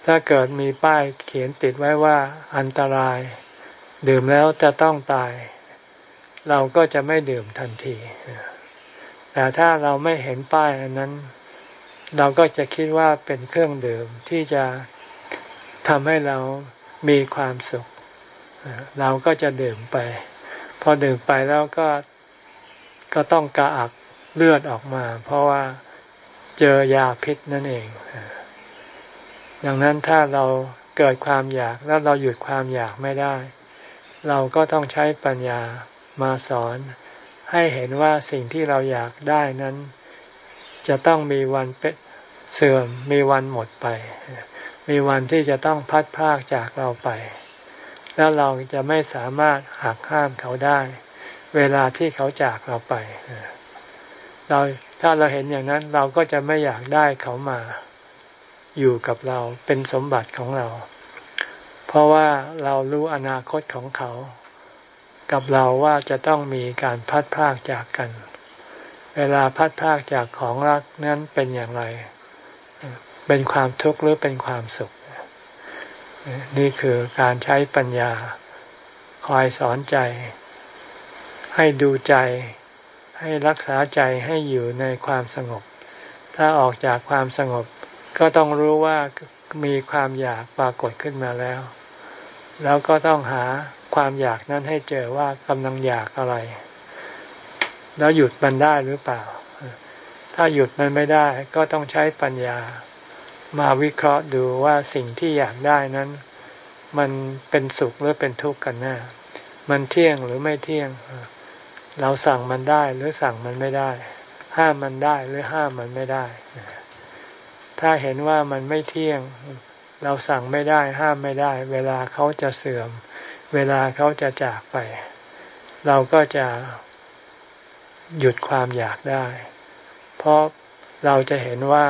ถ้าเกิดมีป้ายเขียนติดไว้ว่าอันตราย ดื่มแล้วจะต้องตาย เราก็จะไม่ดื่มทันที แต่ถ้าเราไม่เห็นป้ายอันนั้น เราก็จะคิดว่าเป็นเครื่องดื่มที่จะทำให้เรามีความสุข เราก็จะดื่มไป พอดื่มไปแล้วก็ก็ต้องกระอักเลือดออกมา เพราะว่าเจอยาพิษนั่นเอง ดังนั้นถ้าเราเกิดความอยากแล้วเราหยุดความอยากไม่ได้ เราก็ต้องใช้ปัญญามาสอน ให้เห็นว่าสิ่งที่เราอยากได้นั้น จะต้องมีวันเป็นเสื่อมมีวันหมดไป มีวันที่จะต้องพัดพากจากเราไป แล้วเราจะไม่สามารถหักห้ามเขาได้ เวลาที่เขาจากเราไปเราถ้าเราเห็นอย่างนั้นเราก็จะไม่อยากได้เขามา อยู่กับเราเป็นสมบัติของเรา เพราะว่าเรารู้อนาคตของเขา กับเราว่าจะต้องมีการพัดพากจากกัน เวลาพัดพากจากของรักนั้นเป็นอย่างไร เป็นความทุกข์หรือเป็นความสุข นี่คือการใช้ปัญญาคอยสอนใจ ให้ดูใจ ให้รักษาใจให้อยู่ในความสงบ ถ้าออกจากความสงบ ก็ต้องรู้ว่ามีความอยากปรากฏขึ้นมาแล้ว แล้วก็ต้องหา ความอยากนั้นให้เจอว่ากำลังอยากอะไร แล้วหยุดมันได้หรือเปล่า ถ้าหยุดมันไม่ได้ก็ต้องใช้ปัญญา มาวิเคราะห์ดูว่าสิ่งที่อยากได้นั้น มันเป็นสุขหรือเป็นทุกข์กันแน่มันเที่ยงหรือไม่เที่ยง เราสั่งมันได้หรือสั่งมันไม่ได้ ห้ามมันได้หรือห้ามมันไม่ได้ ถ้าเห็นว่ามันไม่เที่ยง เราสั่งไม่ได้ ห้ามไม่ได้ เวลาเขาจะเสื่อม เวลาเขาจะจากไป เราก็จะหยุดความอยากได้ เพราะเราจะเห็นว่า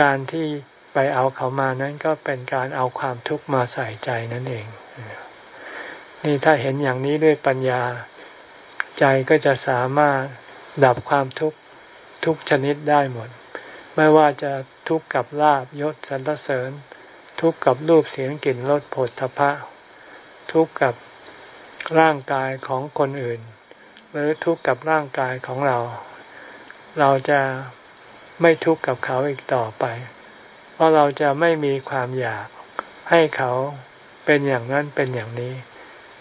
การที่ไปเอาเขามานั้นก็เป็นการเอาความทุกข์มาใส่ใจนั่นเอง นี่ถ้าเห็นอย่างนี้ด้วยปัญญา ใจก็จะสามารถดับความทุกข์ทุกชนิดได้หมด ไม่ว่าจะทุกข์กับลาบยศสรรเสริญ ทุกข์กับรูปเสียงกลิ่นรสผลทพะ ทุกข์กับร่างกายของคนอื่น หรือทุกข์กับร่างกายของเรา เราจะไม่ทุกข์กับเขาอีกต่อไป เพราะเราจะไม่มีความอยากให้เขาเป็นอย่างนั้นเป็นอย่างนี้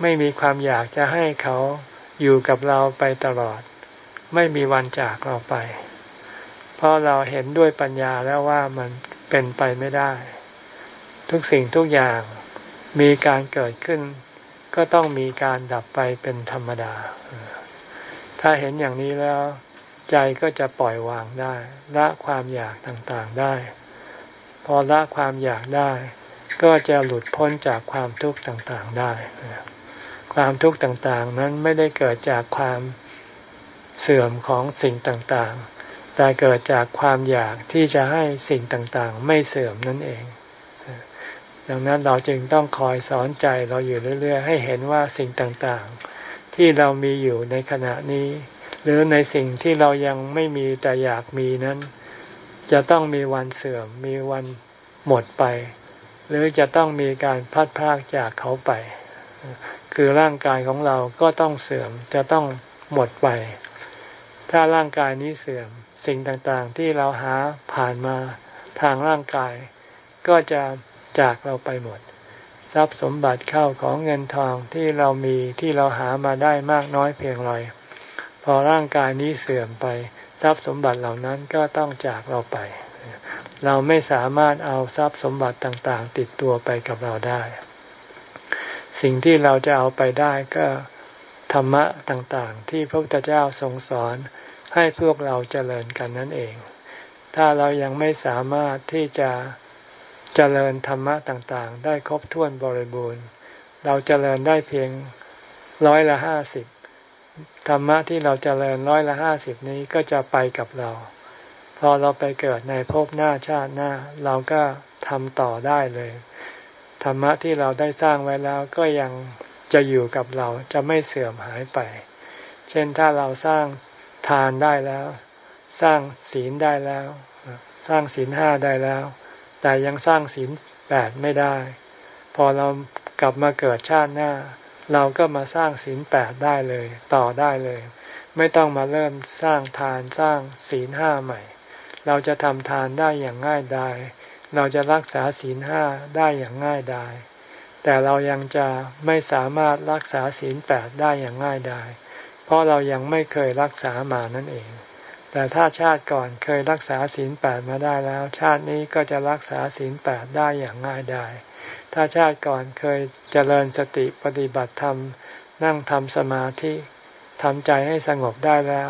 ไม่มีความอยากจะให้เขาอยู่กับเราไปตลอด ไม่มีวันจากเราไป เพราะเราเห็นด้วยปัญญาแล้วว่ามันเป็นไปไม่ได้ ทุกสิ่งทุกอย่าง มีการเกิดขึ้น ก็ต้องมีการดับไปเป็นธรรมดา ถ้าเห็นอย่างนี้แล้ว ใจก็จะปล่อยวางได้ละความอยากต่างๆได้ พอละความอยากได้ ก็จะหลุดพ้นจากความทุกข์ต่างๆได้ ความทุกข์ต่างๆนั้นไม่ได้เกิดจากความเสื่อมของสิ่งต่างๆ แต่เกิดจากความอยากที่จะให้สิ่งต่างๆ ไม่เสื่อมนั่นเอง ดังนั้นเราจึงต้องคอยสอนใจเราอยู่เรื่อย ๆ ให้เห็นว่าสิ่งต่างๆ ที่เรามีอยู่ในขณะนี้ หรือในสิ่งที่เรายังไม่มีแต่อยากมีนั้น จะต้องมีวันเสื่อม มีวันหมดไป หรือจะต้องมีการพัดพากจากเขาไป คือร่างกายของเราก็ต้องเสื่อมจะต้องหมดไป ถ้าร่างกายนี้เสื่อมสิ่งต่างๆที่เราหาผ่านมาทางร่างกาย ก็จะ จากเราไปหมด ทรัพย์สมบัติเข้าของเงินทองที่เรามีที่เราหามาได้มากน้อยเพียงไรพอร่างกายนี้เสื่อมไป ทรัพย์สมบัติเหล่านั้นก็ต้องจากเราไป เราไม่สามารถเอาทรัพย์สมบัติต่างๆ ติดตัวไปกับเราได้ สิ่งที่เราจะเอาไปได้ก็ธรรมะต่างๆ ที่พระพุทธเจ้าทรงสอนให้พวกเราเจริญกันนั่นเอง ถ้าเรายังไม่สามารถที่จะ เจริญธรรมะต่างๆ ได้ครบถ้วนบริบูรณ์ เราเจริญได้เพียงร้อยละห้าสิบธรรมะที่เราเจริญร้อยละห้าสิบนี้ก็จะไปกับเรา พอเราไปเกิดในภพหน้าชาติหน้า เราก็ทำต่อได้เลย ธรรมะที่เราได้สร้างไว้แล้วก็ยังจะอยู่กับเราจะไม่เสื่อมหายไป เช่นถ้าเราสร้างทานได้แล้ว สร้างศีลได้แล้ว สร้างศีลห้าได้แล้ว แต่ยังสร้างศีลแปดไม่ได้ พอเรากลับมาเกิดชาติหน้า เราก็มาสร้างศีลแปดได้เลย ต่อได้เลย ไม่ต้องมาเริ่มสร้างทานสร้างศีลห้าใหม่ เราจะทำทานได้อย่างง่ายดายเราจะรักษาศีลห้าได้อย่างง่ายดายแต่เรายังจะไม่สามารถรักษาศีลแปดได้อย่างง่ายดายเพราะเรายังไม่เคยรักษามานั่นเอง แต่ถ้าชาติก่อนเคยรักษาศีลแปดมาได้แล้ว ชาตินี้ก็จะรักษาศีลแปดได้อย่างง่ายได้ถ้าชาติก่อนเคยเจริญสติปฏิบัติธรรม นั่งทำสมาธิทำใจให้สงบได้แล้ว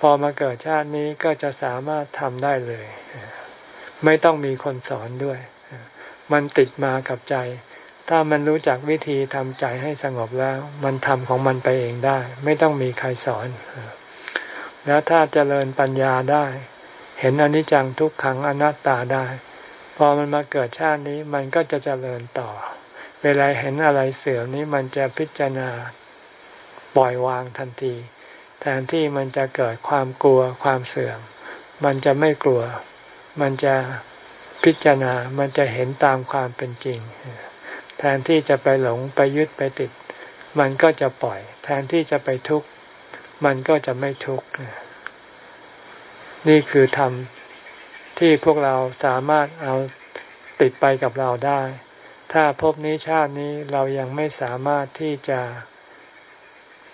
พอมาเกิดชาตินี้ก็จะสามารถทำได้เลย ไม่ต้องมีคนสอนด้วย มันติดมากับใจ ถ้ามันรู้จักวิธีทำใจให้สงบแล้ว มันทำของมันไปเองได้ ไม่ต้องมีใครสอน แล้วถ้าเจริญปัญญาได้ เห็นอนิจจังทุกขังอนัตตาได้ พอมันมาเกิดชาตินี้มันก็จะเจริญต่อ เวลาเห็นอะไรเสื่อมนี้มันจะพิจารณาปล่อยวางทันที แทนที่มันจะเกิดความกลัวความเสื่อม มันจะไม่กลัว มันจะพิจารณา มันจะเห็นตามความเป็นจริง แทนที่จะไปหลงไปยึดไปติด มันก็จะปล่อย แทนที่จะไปทุกข์ มันก็จะไม่ทุกข์ นี่คือธรรมที่พวกเราสามารถเอาติดไปกับเราได้ ถ้าพบนี้ชาตินี้เรายังไม่สามารถที่จะ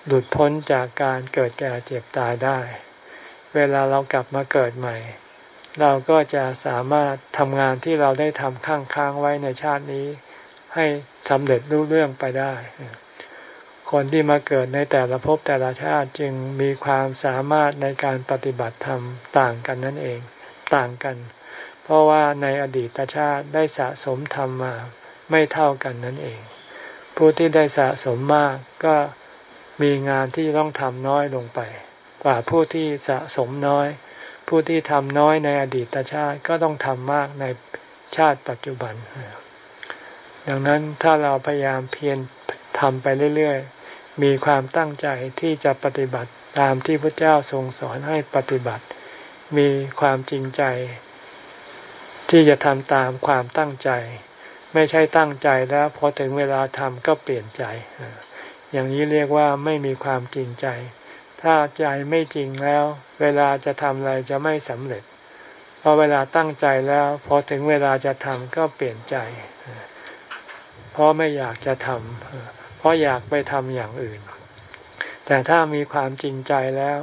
หลุดพ้นจากการเกิดแก่เจ็บตายได้ เวลาเรากลับมาเกิดใหม่ เราก็จะสามารถทำงานที่เราได้ทำข้างค้างไว้ในชาตินี้ ให้สำเร็จรู้เรื่องไปได้ คนที่มาเกิดในแต่ละภพแต่ละชาติจึงมีความสามารถในการปฏิบัติธรรมต่างกันนั่นเองต่างกัน เพราะว่าในอดีตชาติได้สะสมธรรมมาไม่เท่ากันนั่นเอง ผู้ที่ได้สะสมมากก็มีงานที่ต้องทำน้อยลงไป กว่าผู้ที่สะสมน้อย ผู้ที่ทำน้อยในอดีตชาติก็ต้องทำมากในชาติปัจจุบัน ดังนั้นถ้าเราพยายามเพียร ทำไปเรื่อยๆ มีความตั้งใจที่จะปฏิบัติตามที่พระเจ้าทรงสอนให้ปฏิบัติ มีความจริงใจ ที่จะทำตามความตั้งใจ ไม่ใช่ตั้งใจแล้วพอถึงเวลาทำก็เปลี่ยนใจ อย่างนี้เรียกว่าไม่มีความจริงใจ ถ้าใจไม่จริงแล้ว เวลาจะทำอะไรจะไม่สำเร็จพอเวลาตั้งใจแล้วพอถึงเวลาจะทำก็เปลี่ยนใจ เพราะไม่อยากจะทำ ราะอยากไปทำอย่างอื่น แต่ถ้ามีความจริงใจแล้ว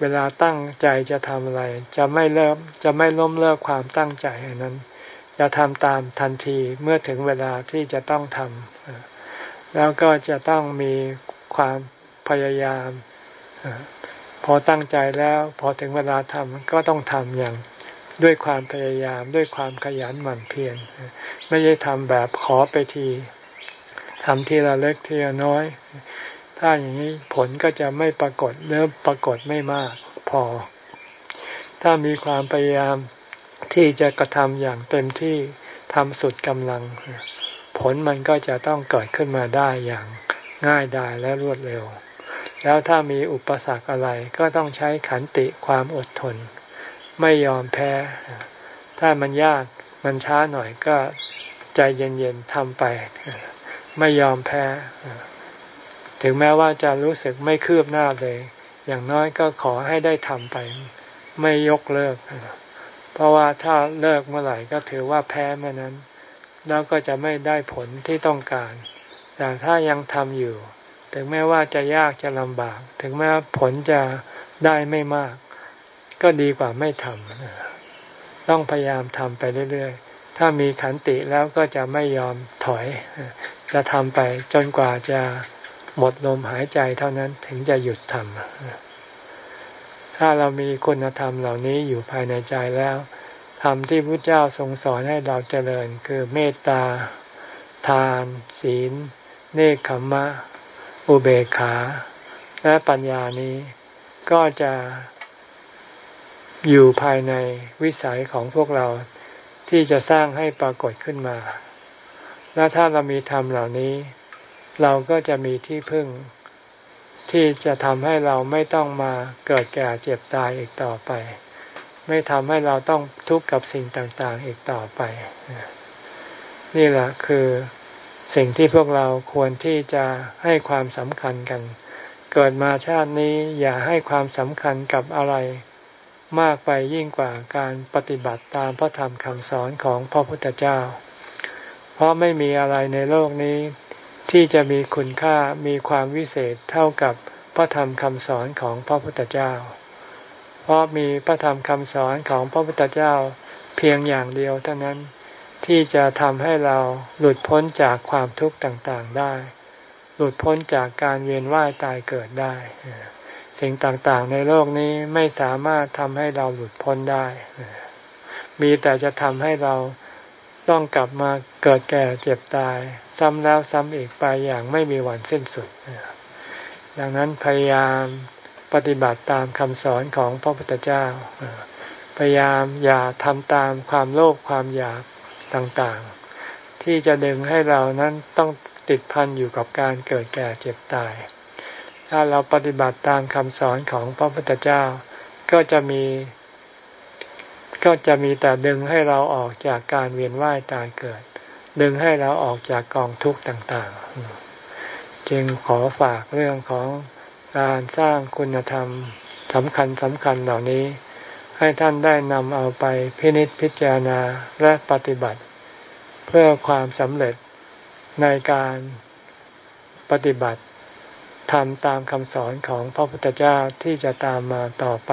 เวลาตั้งใจจะทำอะไร จะไม่เริ่มจะไม่ล้มเลิกความตั้งใจนั้น จะทำตามทันทีเมื่อถึงเวลาที่จะต้องทำแล้วก็จะต้องมีความพยายามพอตั้งใจแล้วพอถึงเวลาทำก็ต้องทำอย่างด้วยความพยายามด้วยความขยันหมั่นเพียรไม่ใช่ทำแบบขอไปที ทำทีละเล็กทีละน้อย ถ้าอย่างนี้ผลก็จะไม่ปรากฏเริ่มปรากฏไม่มากพอ ถ้ามีความพยายามที่จะกระทำอย่างเต็มที่ทำสุดกำลัง ผลมันก็จะต้องเกิดขึ้นมาได้อย่างง่ายดายและรวดเร็ว แล้วถ้ามีอุปสรรคอะไรก็ต้องใช้ขันติความอดทน ไม่ยอมแพ้ ถ้ามันยากมันช้าหน่อยก็ใจเย็นๆทำไป ไม่ยอมแพ้ ถึงแม้ว่าจะรู้สึกไม่คืบหน้าเลย อย่างน้อยก็ขอให้ได้ทำไป ไม่ยกเลิก เพราะว่าถ้าเลิกเมื่อไหร่ก็ถือว่าแพ้เมื่อนั้น แล้วก็จะไม่ได้ผลที่ต้องการ แต่ถ้ายังทำอยู่ ถึงแม้ว่าจะยากจะลำบาก ถึงแม้ผลจะได้ไม่มาก ก็ดีกว่าไม่ทำต้องพยายามทำไปเรื่อยๆถ้ามีขันติแล้วก็จะไม่ยอมถอย จะทำไปจนกว่าจะหมดลมหายใจเท่านั้นถึงจะหยุดทำถ้าเรามีคุณธรรมเหล่านี้อยู่ภายในใจแล้วธรรมที่พระเจ้าทรงสอนให้เราเจริญคือเมตตา ทาน ศีล เนคขมมะ อุเบกขา และปัญญานี้ก็จะอยู่ภายในวิสัยของพวกเราที่จะสร้างให้ปรากฏขึ้นมา และถ้าเรามีธรรมเหล่านี้ เราก็จะมีที่พึ่ง ที่จะทำให้เราไม่ต้องมาเกิดแก่เจ็บตายอีกต่อไป ไม่ทำให้เราต้องทุกข์กับสิ่งต่างๆอีกต่อไป นี่แหละคือสิ่งที่พวกเราควรที่จะให้ความสำคัญกัน เกิดมาชาตินี้อย่าให้ความสำคัญกับอะไรมากไปยิ่งกว่าการปฏิบัติตามพระธรรมคำสอนของพระพุทธเจ้า เพราะไม่มีอะไรในโลกนี้ ที่จะมีคุณค่ามีความวิเศษเท่ากับพระธรรมคำสอนของพระพุทธเจ้า เพราะมีพระธรรมคำสอนของพระพุทธเจ้าเพียงอย่างเดียวเท่านั้นที่จะทำให้เราหลุดพ้นจากความทุกข์ต่างๆได้ หลุดพ้นจากการเวียนว่ายตายเกิดได้ สิ่งต่างๆในโลกนี้ไม่สามารถทำให้เราหลุดพ้นได้ มีแต่จะทำให้เรา ต้องกลับมาเกิดแก่เจ็บตาย ซ้ำแล้วซ้ำอีกไปอย่างไม่มีวันสิ้นสุด ดังนั้นพยายามปฏิบัติตามคำสอนของพระพุทธเจ้า พยายามอย่าทำตามความโลภความอยากต่างๆ ที่จะดึงให้เรานั้นต้องติดพันอยู่กับการเกิดแก่เจ็บตาย ถ้าเราปฏิบัติตามคำสอนของพระพุทธเจ้า ก็จะมี ก็จะมีแต่ดึงให้เราออกจากการเวียนว่ายตายเกิด ดึงให้เราออกจากกองทุกข์ต่างๆ จึงขอฝากเรื่องของการสร้างคุณธรรมสำคัญสำคัญเหล่านี้ ให้ท่านได้นำเอาไปพินิจพิจารณาและปฏิบัติ เพื่อความสำเร็จในการปฏิบัติทำตามคำสอนของพระพุทธเจ้าที่จะตามมาต่อไป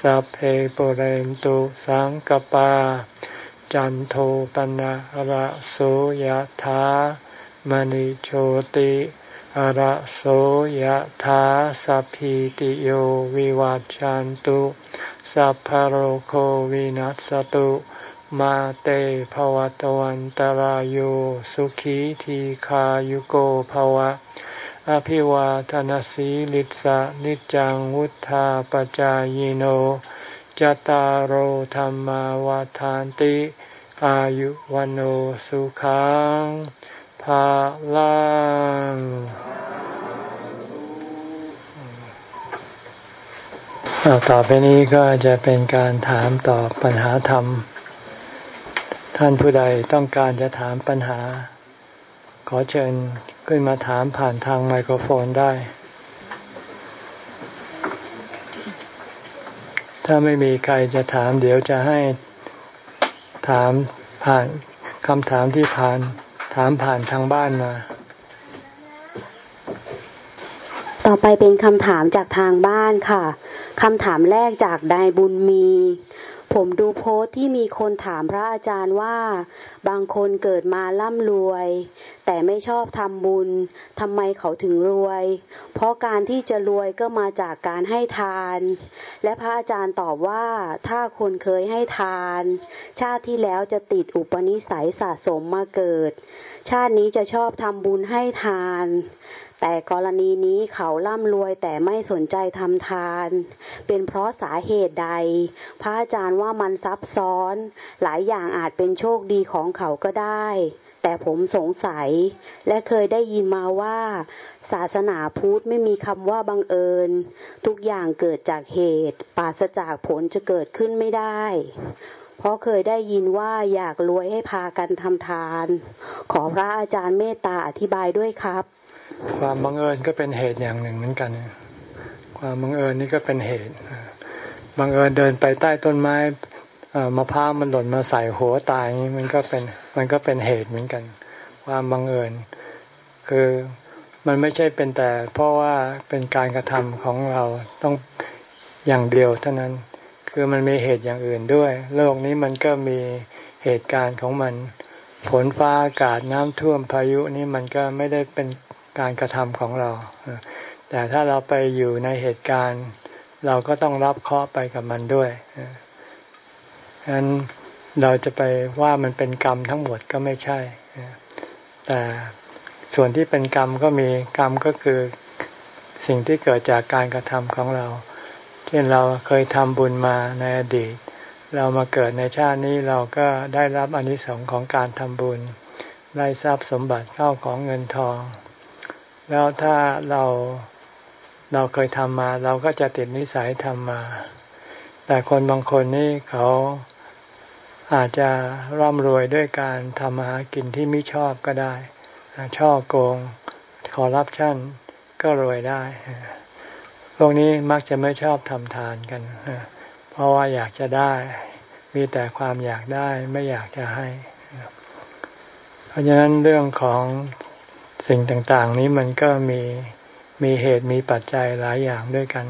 สัพเพปุเรนตุสังกปา จันโทปนะระโสยธามณิโชติระโสยธาสัพพิติโยวิวัจจันตุสัพพโรโควินัสตุมาเตภวตวันตารโยสุขีทีขายุโกภวะ อภิวาทนสีลิสะนิจังวุธาปจายโนจตารโหธรรมวาทานติ อายุวันโอสุขังภาลังต่อไปนี้ก็จะเป็นการถามตอบปัญหาธรรม ท่านผู้ใดต้องการจะถามปัญหา ขอเชิญขึ้นมาถามผ่านทางไมโครโฟนได้ ถ้าไม่มีใครจะถามเดี๋ยวจะให้ถามผ่านคำถามที่ผ่านถามผ่านทางบ้านมา ต่อไปเป็นคำถามจากทางบ้านค่ะ คำถามแรกจากนายบุญมี ผมดูโพสที่มีคนถามพระอาจารย์ว่า บางคนเกิดมาร่ำรวย แต่ไม่ชอบทำบุญทำไมเขาถึงรวย เพราะการที่จะรวยก็มาจากการให้ทาน และพระอาจารย์ตอบว่าถ้าคนเคยให้ทาน ชาติที่แล้วจะติดอุปนิสัยสะสมมาเกิด ชาตินี้จะชอบทำบุญให้ทาน แต่กรณีนี้เขาร่ำรวยแต่ไม่สนใจทำทาน เป็นเพราะสาเหตุใด พระอาจารย์ว่ามันซับซ้อน หลายอย่างอาจเป็นโชคดีของเขาก็ได้ แต่ผมสงสัย และเคยได้ยินมาว่า ศาสนาพุทธไม่มีคำว่าบังเอิญ ทุกอย่างเกิดจากเหตุ ปราศจากผลจะเกิดขึ้นไม่ได้เพราะเคยได้ยินว่าอยากรวยให้พากันทำทาน ขอพระอาจารย์เมตตาอธิบายด้วยครับ ความบังเอิญก็เป็นเหตุอย่างหนึ่งเหมือนกัน ความบังเอิญนี่ก็เป็นเหตุ บังเอิญเดินไปใต้ต้นไม้มะพร้าวมันหล่นมาใส่หัวตายนี่มันก็เป็นมันก็เป็นเหตุเหมือนกัน ความบังเอิญ คือมันไม่ใช่เป็นแต่ เพราะว่าเป็นการกระทำของเราต้องอย่างเดียวเท่านั้น คือมันมีเหตุอย่างอื่นด้วย โลกนี้มันก็มีเหตุการณ์ของมัน ฝนฟ้าอากาศน้ำท่วมพายุนี่มันก็ไม่ได้เป็น การกระทำของเรา แต่ถ้าเราไปอยู่ในเหตุการณ์ เราก็ต้องรับเคราะห์ไปกับมันด้วยฉะนั้นเราจะไปว่ามันเป็นกรรมทั้งหมดก็ไม่ใช่ แต่ส่วนที่เป็นกรรมก็มีกรรมก็คือสิ่งที่เกิดจากการกระทำของเรา เช่นเราเคยทำบุญมาในอดีต เรามาเกิดในชาตินี้เราก็ได้รับอนิสงค์ของการทำบุญ ได้ทรัพย์สมบัติเข้าของเงินทอง แล้วถ้าเราเราเคยทำมา เราก็จะติดนิสัยทำมา แต่คนบางคนนี่เขาอาจจะร่ำรวยด้วยการทำมาหากินที่ไม่ชอบก็ได้ช่อโกงคอร์รัปชันก็รวยได้ พวกนี้มักจะไม่ชอบทำทานกัน เพราะว่าอยากจะได้ มีแต่ความอยากได้ไม่อยากจะให้ เพราะฉะนั้นเรื่องของ สิ่งต่างๆ นี้มันก็มีมีเหตุมีปัจจัยหลายอย่างด้วยกัน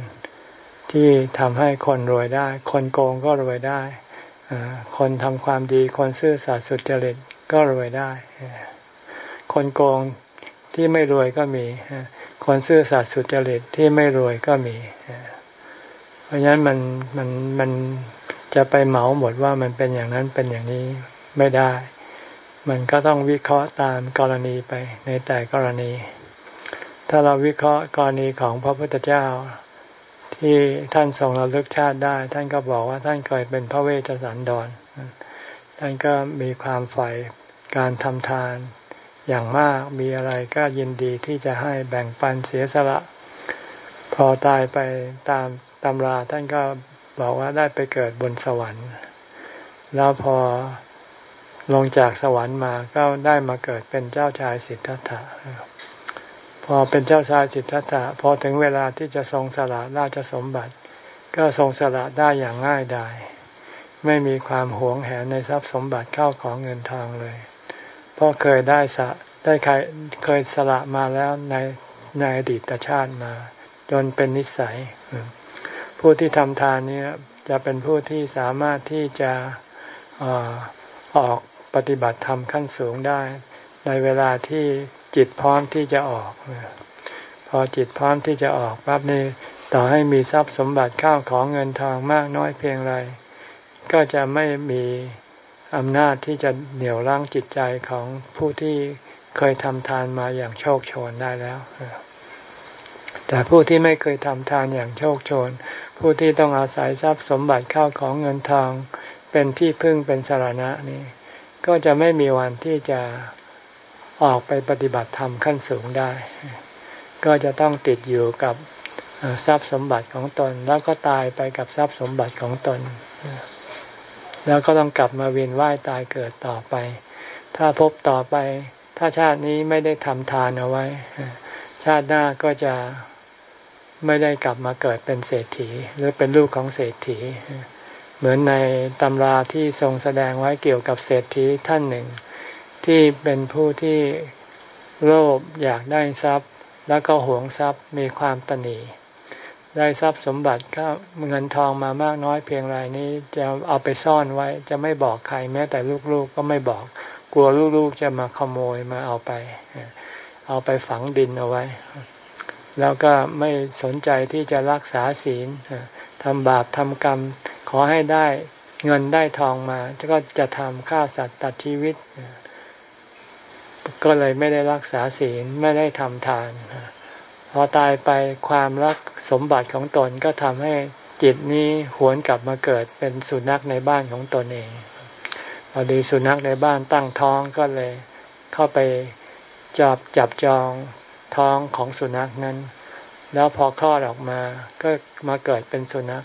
ที่ทำให้คนรวยได้ คนโกงก็รวยได้ คนทำความดีคนซื่อสัตย์สุจริตก็รวยได้ คนโกงที่ไม่รวยก็มี คนซื่อสัตย์สุจริตที่ไม่รวยก็มี เพราะฉะนั้นมันมันมันจะไปเหมาหมดว่ามันเป็นอย่างนั้นเป็นอย่างนี้ไม่ได้ มันก็ต้องวิเคราะห์ตามกรณีไปในแต่กรณี ถ้าเราวิเคราะห์กรณีของพระพุทธเจ้า ที่ท่านทรงระลึกชาติได้ ท่านก็บอกว่าท่านเคยเป็นพระเวชสันดร ท่านก็มีความใฝ่การทำทานอย่างมากมีอะไรก็ยินดีที่จะให้แบ่งปันเสียสละ พออตายไปตามตำราท่านก็บอกว่าได้ไปเกิดบนสวรรค์ แล้วพอ ลงจากสวรรค์มาก็ได้มาเกิดเป็นเจ้าชายสิทธัตถะพอเป็นเจ้าชายสิทธัตถะพอถึงเวลาที่จะทรงสละราชสมบัติ ก็ทรงสละได้อย่างง่ายดายไม่มีความหวงแหนในทรัพย์สมบัติเข้าของเงินทองเลย เพราะเคยได้สะได้เคยเคยสละมาแล้วในในอดีตชาติมา จนเป็นนิสัย ผู้ที่ทำทานนี้จะเป็นผู้ที่สามารถที่จะออก ปฏิบัติธรรมขั้นสูงได้ ในเวลาที่จิตพร้อมที่จะออก พอจิตพร้อมที่จะออกปั๊บนี่ต่อให้มีทรัพย์สมบัติข้าวของเงินทองมากน้อยเพียงไร ก็จะไม่มีอำนาจที่จะเหนี่ยวรั้งจิตใจของผู้ที่เคยทำทานมาอย่างโชคโชนได้แล้ว แต่ผู้ที่ไม่เคยทำทานอย่างโชคโชน ผู้ที่ต้องอาศัยทรัพย์สมบัติข้าวของเงินทอง เป็นที่พึ่งเป็นสารณะนี่ ก็จะไม่มีวันที่จะออกไปปฏิบัติธรรมขั้นสูงได้ ก็จะต้องติดอยู่กับทรัพย์สมบัติของตน แล้วก็ตายไปกับทรัพย์สมบัติของตน แล้วก็ต้องกลับมาเวียนว่ายตายเกิดต่อไป ถ้าพบต่อไป ถ้าชาตินี้ไม่ได้ทำทานเอาไว้ ชาติหน้าก็จะไม่ได้กลับมาเกิดเป็นเศรษฐี หรือเป็นลูกของเศรษฐี เหมือนในตำราที่ทรงแสดงไว้เกี่ยวกับเศรษฐีท่านหนึ่ง ที่เป็นผู้ที่โลภอยากได้ทรัพย์ แล้วก็หวงทรัพย์มีความตนีได้ทรัพย์สมบัติก็เงินทองมามากน้อยเพียงไรนี้จะเอาไปซ่อนไว้จะไม่บอกใครแม้แต่ลูกๆก็ไม่บอก กลัวลูกๆจะมาขโมยมาเอาไป เอาไปฝังดินเอาไว้ แล้วก็ไม่สนใจที่จะรักษาศีลทำบาปทำกรรม ขอให้ได้เงินได้ทองมาก็จะทำฆ่าสัตว์ตัดชีวิต ก็เลยไม่ได้รักษาศีลไม่ได้ทำทาน พอตายไปความรักสมบัติของตนก็ทำให้จิตนี้หวนกลับมาเกิดเป็นสุนัขในบ้านของตนเองพอดีสุนัขในบ้านตั้งท้องก็เลยเข้าไปจับจับจองท้องของสุนัขนั้น แล้วพอคลอดออกมาก็มาเกิดเป็นสุนัข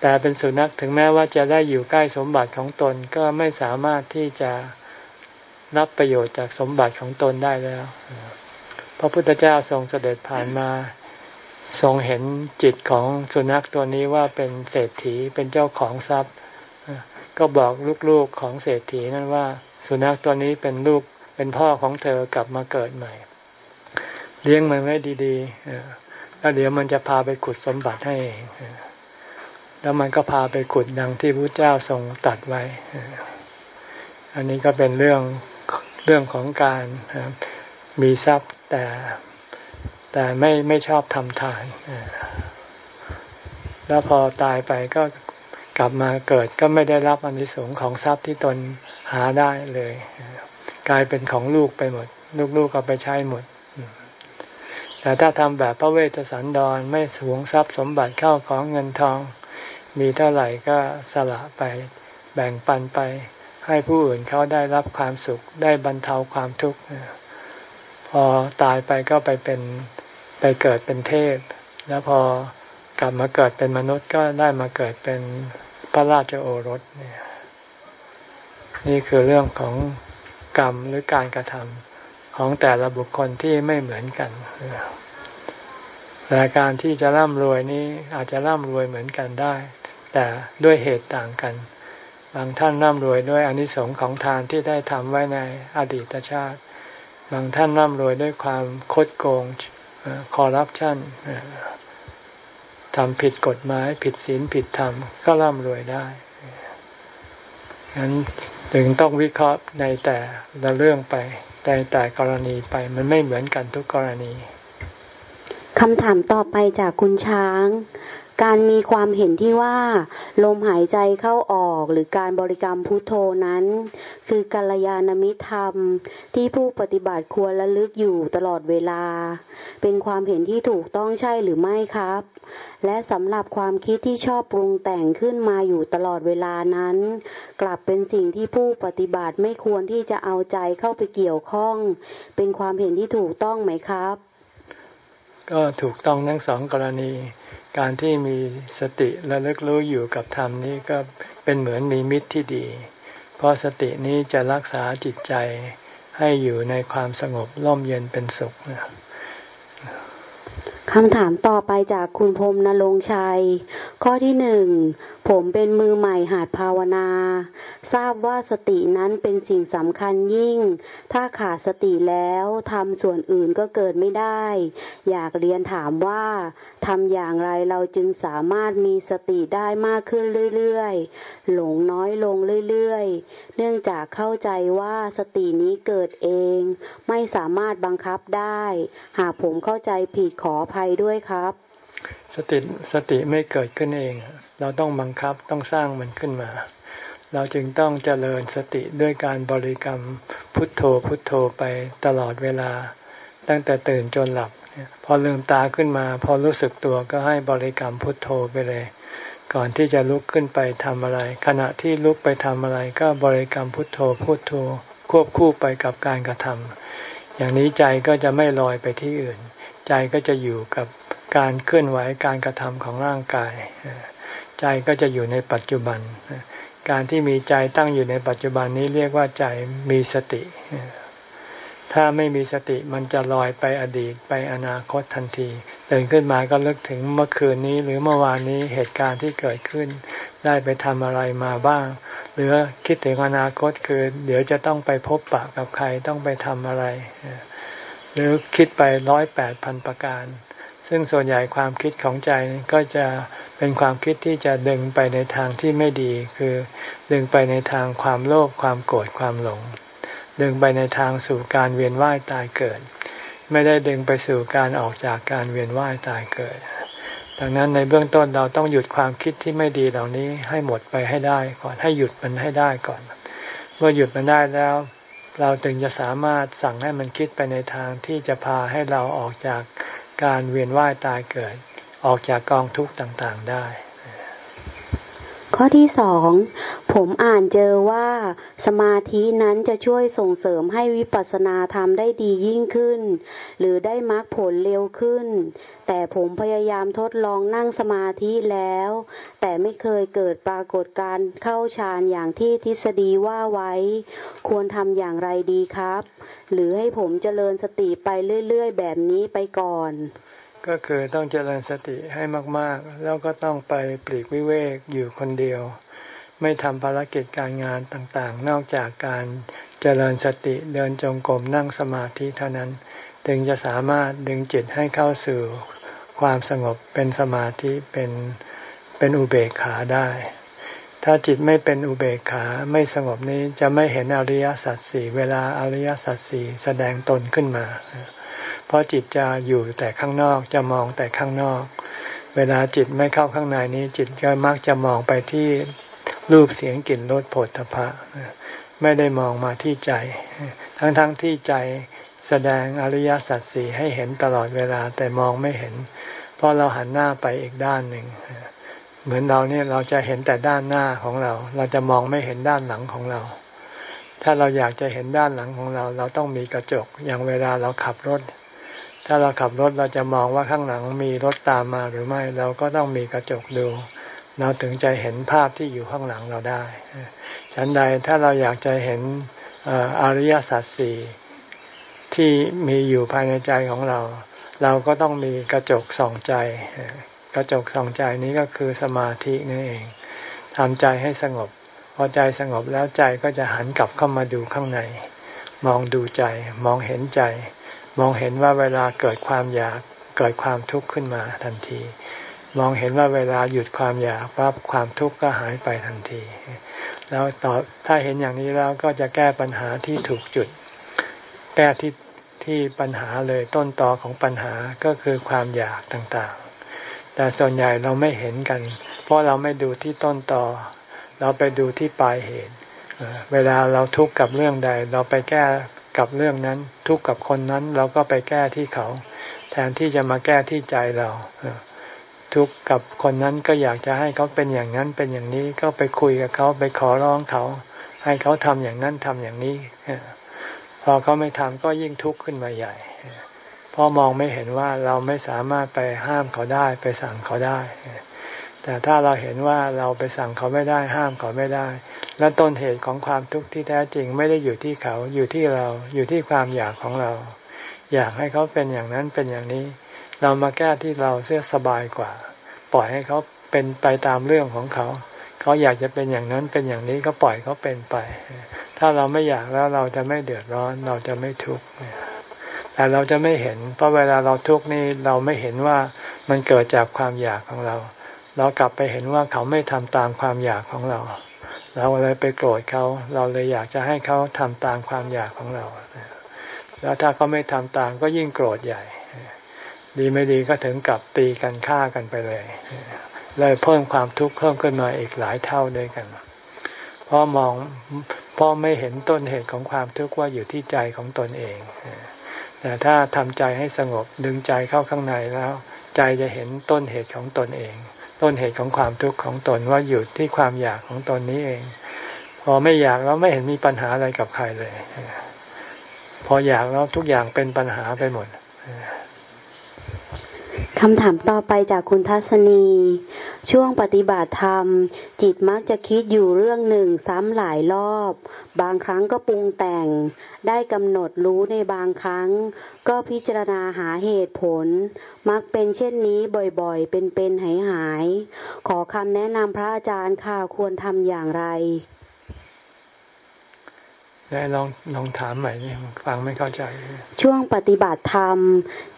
แต่เป็นสุนัขถึงแม้ว่าจะได้อยู่ใกล้สมบัติของตนก็ไม่สามารถที่จะรับประโยชน์จากสมบัติของตนได้แล้ว พระพุทธเจ้าทรงเสด็จผ่านมาทรงเห็นจิตของสุนัขตัวนี้ว่าเป็นเศรษฐีเป็นเจ้าของทรัพย์ ก็บอกลูกๆของเศรษฐีนั้นว่า สุนัขตัวนี้เป็นลูกเป็นพ่อของเธอกลับมาเกิดใหม่ เลี้ยงมันไว้ดีๆแล้วเดี๋ยวมันจะพาไปขุดสมบัติให้เอง แล้วมันก็พาไปขุดดังที่พระเจ้าทรงตัดไว้ อันนี้ก็เป็นเรื่องเรื่องของการมีทรัพย์แต่แต่ไม่ไม่ชอบทำทาน แล้วพอตายไปก็กลับมาเกิดก็ไม่ได้รับอนิสงส์ของทรัพย์ที่ตนหาได้เลย กลายเป็นของลูกไปหมด ลูกๆก็ไปใช้หมด แต่ถ้าทำแบบพระเวชสันดรไม่สวงทรัพย์สมบัติเข้าของเงินทอง มีเท่าไหร่ก็สละไป แบ่งปันไป ให้ผู้อื่นเขาได้รับความสุขได้บรรเทาความทุกข์พอตายไปก็ไปเป็นไปเกิดเป็นเทพ แล้วพอกลับมาเกิดเป็นมนุษย์ก็ได้มาเกิดเป็นพระราชโอรสเนี่ยนี่คือเรื่องของกรรมหรือการกระทำของแต่ละบุคคลที่ไม่เหมือนกันแต่การที่จะร่ำรวยนี้อาจจะร่ำรวยเหมือนกันได้ แต่ด้วยเหตุต่างกัน บางท่านร่ำรวยด้วยอนิสงค์ของทานที่ได้ทำไว้ในอดีตชาติ บางท่านร่ำรวยด้วยความคดโกงคอร์รัปชันทำผิดกฎหมายผิดศีลผิดธรรมก็ร่ำรวยได้ฉะนั้นถึงต้องวิเคราะห์ในแต่ละเรื่องไปแต่แต่กรณีไปมันไม่เหมือนกันทุกกรณีคำถามต่อไปจากคุณช้าง การมีความเห็นที่ว่าลมหายใจเข้าออกหรือการบริกรรมพุทโธนั้น คือกัลยาณมิธรรมที่ผู้ปฏิบัติควรระลึกอยู่ตลอดเวลา เป็นความเห็นที่ถูกต้องใช่หรือไม่ครับ และสำหรับความคิดที่ชอบปรุงแต่งขึ้นมาอยู่ตลอดเวลานั้น กลับเป็นสิ่งที่ผู้ปฏิบัติไม่ควรที่จะเอาใจเข้าไปเกี่ยวข้อง เป็นความเห็นที่ถูกต้องไหมครับ ก็ถูกต้องทั้งสองกรณี การที่มีสติและลึกรู้อยู่กับธรรมนี้ก็เป็นเหมือนมีมิตรที่ดี เพราะสตินี้จะรักษาจิตใจให้อยู่ในความสงบร่มเย็นเป็นสุขนะ คำถามต่อไปจากคุณพรมนรงชัย ข้อที่หนึ่งผมเป็นมือใหม่หัดภาวนา ทราบว่าสตินั้นเป็นสิ่งสำคัญยิ่ง ถ้าขาดสติแล้วทำส่วนอื่นก็เกิดไม่ได้ อยากเรียนถามว่าทำอย่างไรเราจึงสามารถมีสติได้มากขึ้นเรื่อยๆ หลงน้อยลงเรื่อยๆ เนื่องจากเข้าใจว่าสตินี้เกิดเอง ไม่สามารถบังคับได้ หากผมเข้าใจผิดขออภัยด้วยครับ สติสติไม่เกิดขึ้นเอง เราต้องบังคับต้องสร้างมันขึ้นมา เราจึงต้องเจริญสติด้วยการบริกรรมพุทโธพุทโธไปตลอดเวลา ตั้งแต่ตื่นจนหลับพอลืมตาขึ้นมา พอรู้สึกตัวก็ให้บริกรรมพุทโธไปเลย ก่อนที่จะลุกขึ้นไปทำอะไร ขณะที่ลุกไปทำอะไรก็บริกรรมพุทโธพุทโธควบคู่ไปกับการกระทำอย่างนี้ใจก็จะไม่ลอยไปที่อื่น ใจก็จะอยู่กับการเคลื่อนไหวการกระทำของร่างกาย ใจก็จะอยู่ในปัจจุบัน การที่มีใจตั้งอยู่ในปัจจุบันนี้เรียกว่าใจมีสติ ถ้าไม่มีสติมันจะลอยไปอดีตไปอนาคตทันทีตื่นขึ้นมาก็ลึกถึงเมื่อคืนนี้ หรือเมื่อวานนี้เหตุการณ์ที่เกิดขึ้น ได้ไปทำอะไรมาบ้าง หรือคิดถึงอนาคตคือ เดี๋ยวจะต้องไปพบปะกับใครต้องไปทำอะไร หรือคิดไปร้อยแปดพันประการ ซึ่งส่วนใหญ่ความคิดของใจก็จะเป็นความคิดที่จะดึงไปในทางที่ไม่ดี คือดึงไปในทางความโลภความโกรธความหลง ดึงไปในทางสู่การเวียนว่ายตายเกิด ไม่ได้ดึงไปสู่การออกจากการเวียนว่ายตายเกิด ดังนั้นในเบื้องต้นเราต้องหยุดความคิดที่ไม่ดีเหล่านี้ให้หมดไปให้ได้ก่อนให้หยุดมันให้ได้ก่อน เมื่อหยุดมันได้แล้ว เราถึงจะสามารถสั่งให้มันคิดไปในทางที่จะพาให้เราออกจากการเวียนว่ายตายเกิด ออกจากกองทุกข์ต่างๆได้ ข้อที่สองผมอ่านเจอว่าสมาธินั้นจะช่วยส่งเสริมให้วิปัสสนาธรรมได้ดียิ่งขึ้น หรือได้มรรคผลเร็วขึ้น แต่ผมพยายามทดลองนั่งสมาธิแล้ว แต่ไม่เคยเกิดปรากฏการเข้าฌานอย่างที่ทฤษฎีว่าไว้ ควรทำอย่างไรดีครับ หรือให้ผมเจริญสติไปเรื่อยๆ แบบนี้ไปก่อน ก็คือต้องเจริญสติให้มาก ๆ แล้วก็ต้องไปปลีกวิเวกอยู่คนเดียว ไม่ทำภารกิจการงานต่างๆ นอกจากการเจริญสติเดินจงกรมนั่งสมาธิเท่านั้น ถึงจะสามารถดึงจิตให้เข้าสู่ความสงบเป็นสมาธิเป็นเป็นอุเบกขาได้ ถ้าจิตไม่เป็นอุเบกขาไม่สงบนี้จะไม่เห็นอริยสัจสี่เวลาอริยสัจสี่แสดงตนขึ้นมา เพราะจิตจะอยู่แต่ข้างนอกจะมองแต่ข้างนอก เวลาจิตไม่เข้าข้างในนี้ จิตก็มักจะมองไปที่รูปเสียงกลิ่นรสผลพะไม่ได้มองมาที่ใจ ทั้งๆทที่ใจแสดงอริยสัจสี่ให้เห็นตลอดเวลาแต่มองไม่เห็น เพราะเราหันหน้าไปอีกด้านหนึ่ง เหมือนเราเนี่ยเราจะเห็นแต่ด้านหน้าของเรา เราจะมองไม่เห็นด้านหลังของเรา ถ้าเราอยากจะเห็นด้านหลังของเรา เราต้องมีกระจกอย่างเวลาเราขับรถ ถ้าเราขับรถเราจะมองว่าข้างหลังมีรถตามมาหรือไม่ เราก็ต้องมีกระจกดู เราถึงจะเห็นภาพที่อยู่ข้างหลังเราได้ฉันใดถ้าเราอยากจะเห็นอริยสัจสี่ที่มีอยู่ภายในใจของเรา เราก็ต้องมีกระจกส่องใจ กระจกส่องใจนี้ก็คือสมาธินี่เองทำใจให้สงบ พอใจสงบแล้วใจก็จะหันกลับเข้ามาดูข้างใน มองดูใจ มองเห็นใจ มองเห็นว่าเวลาเกิดความอยากเกิดความทุกข์ขึ้นมาทันที มองเห็นว่าเวลาหยุดความอยากปั๊บความทุกข์ก็หายไปทันที แล้วต่อถ้าเห็นอย่างนี้แล้วก็จะแก้ปัญหาที่ถูกจุด แก้ที่ที่ปัญหาเลยต้นตอของปัญหาก็คือความอยากต่างๆ แต่ส่วนใหญ่เราไม่เห็นกัน เพราะเราไม่ดูที่ต้นตอ เราไปดูที่ปลายเหตุ เวลาเราทุกข์กับเรื่องใด เราไปแก้ กับเรื่องนั้น ทุกข์กับคนนั้นเราก็ไปแก้ที่เขา แทนที่จะมาแก้ที่ใจเราทุกข์กับคนนั้นก็อยากจะให้เขาเป็นอย่างนั้นเป็นอย่างนี้ก็ไปคุยกับเขาไปขอร้องเขา ให้เขาทำอย่างนั้นทำอย่างนี้พอเขาไม่ทำก็ยิ่งทุกข์ขึ้นมาใหญ่พเพราะมองไม่เห็นว่าเราไม่สามารถไปห้ามเขาได้ไปสั่งเขาได้ แต่ถ้าเราเห็นว่าเราไปสั่งเขาไม่ได้ ห้ามเขาไม่ได้ และต้นเหตุของความทุกข์ที่แท้จริงไม่ได้อยู่ที่เขาอยู่ที่เราอยู่ที่ความอยากของเรา อยากให้เขาเป็นอย่างนั้นเป็นอย่างนี้ เรามาแก้ที่เราเสียสบายกว่า ปล่อยให้เขาเป็นไปตามเรื่องของเขา เขาอยากจะเป็นอย่างนั้นเป็นอย่างนี้ก็ปล่อยเขาเป็นไป ถ้าเราไม่อยากแล้วเราจะไม่เดือดร้อนเราจะไม่ทุกข์แต่เราจะไม่เห็น เพราะเวลาเราทุกข์นี่เราไม่เห็นว่ามันเกิดจากความอยากของเรา เรากลับไปเห็นว่าเขาไม่ทำตามความอยากของเรา เราเลยไปโกรธเขา เราเลยอยากจะให้เขาทำตามความอยากของเรา แล้วถ้าเขาไม่ทำตามก็ยิ่งโกรธใหญ่ ดีไม่ดีก็ถึงกับตีกันฆ่ากันไปเลย เลยเพิ่มความทุกข์เพิ่มขึ้นมาอีกหลายเท่าด้วยกัน เพราะมองเพราะไม่เห็นต้นเหตุของความทุกข์ว่าอยู่ที่ใจของตนเอง แต่ถ้าทำใจให้สงบดึงใจเข้าข้างในแล้ว ใจจะเห็นต้นเหตุของตนเอง ต้นเหตุของความทุกข์ของตนว่าอยู่ที่ความอยากของตนนี้เอง พอไม่อยากแล้วไม่เห็นมีปัญหาอะไรกับใครเลย พออยากแล้วทุกอย่างเป็นปัญหาไปหมด คำถามต่อไปจากคุณทัศนี ช่วงปฏิบัติธรรม จิตมักจะคิดอยู่เรื่องหนึ่งซ้ำหลายรอบ บางครั้งก็ปรุงแต่ง ได้กำหนดรู้ในบางครั้ง ก็พิจารณาหาเหตุผล มักเป็นเช่นนี้บ่อยๆ เป็นๆหายๆขอคำแนะนำพระอาจารย์ค่ะควรทำอย่างไร ได้ลองลองถามใหม่นี่ฟังไม่เข้าใจ ช่วงปฏิบัติธรรม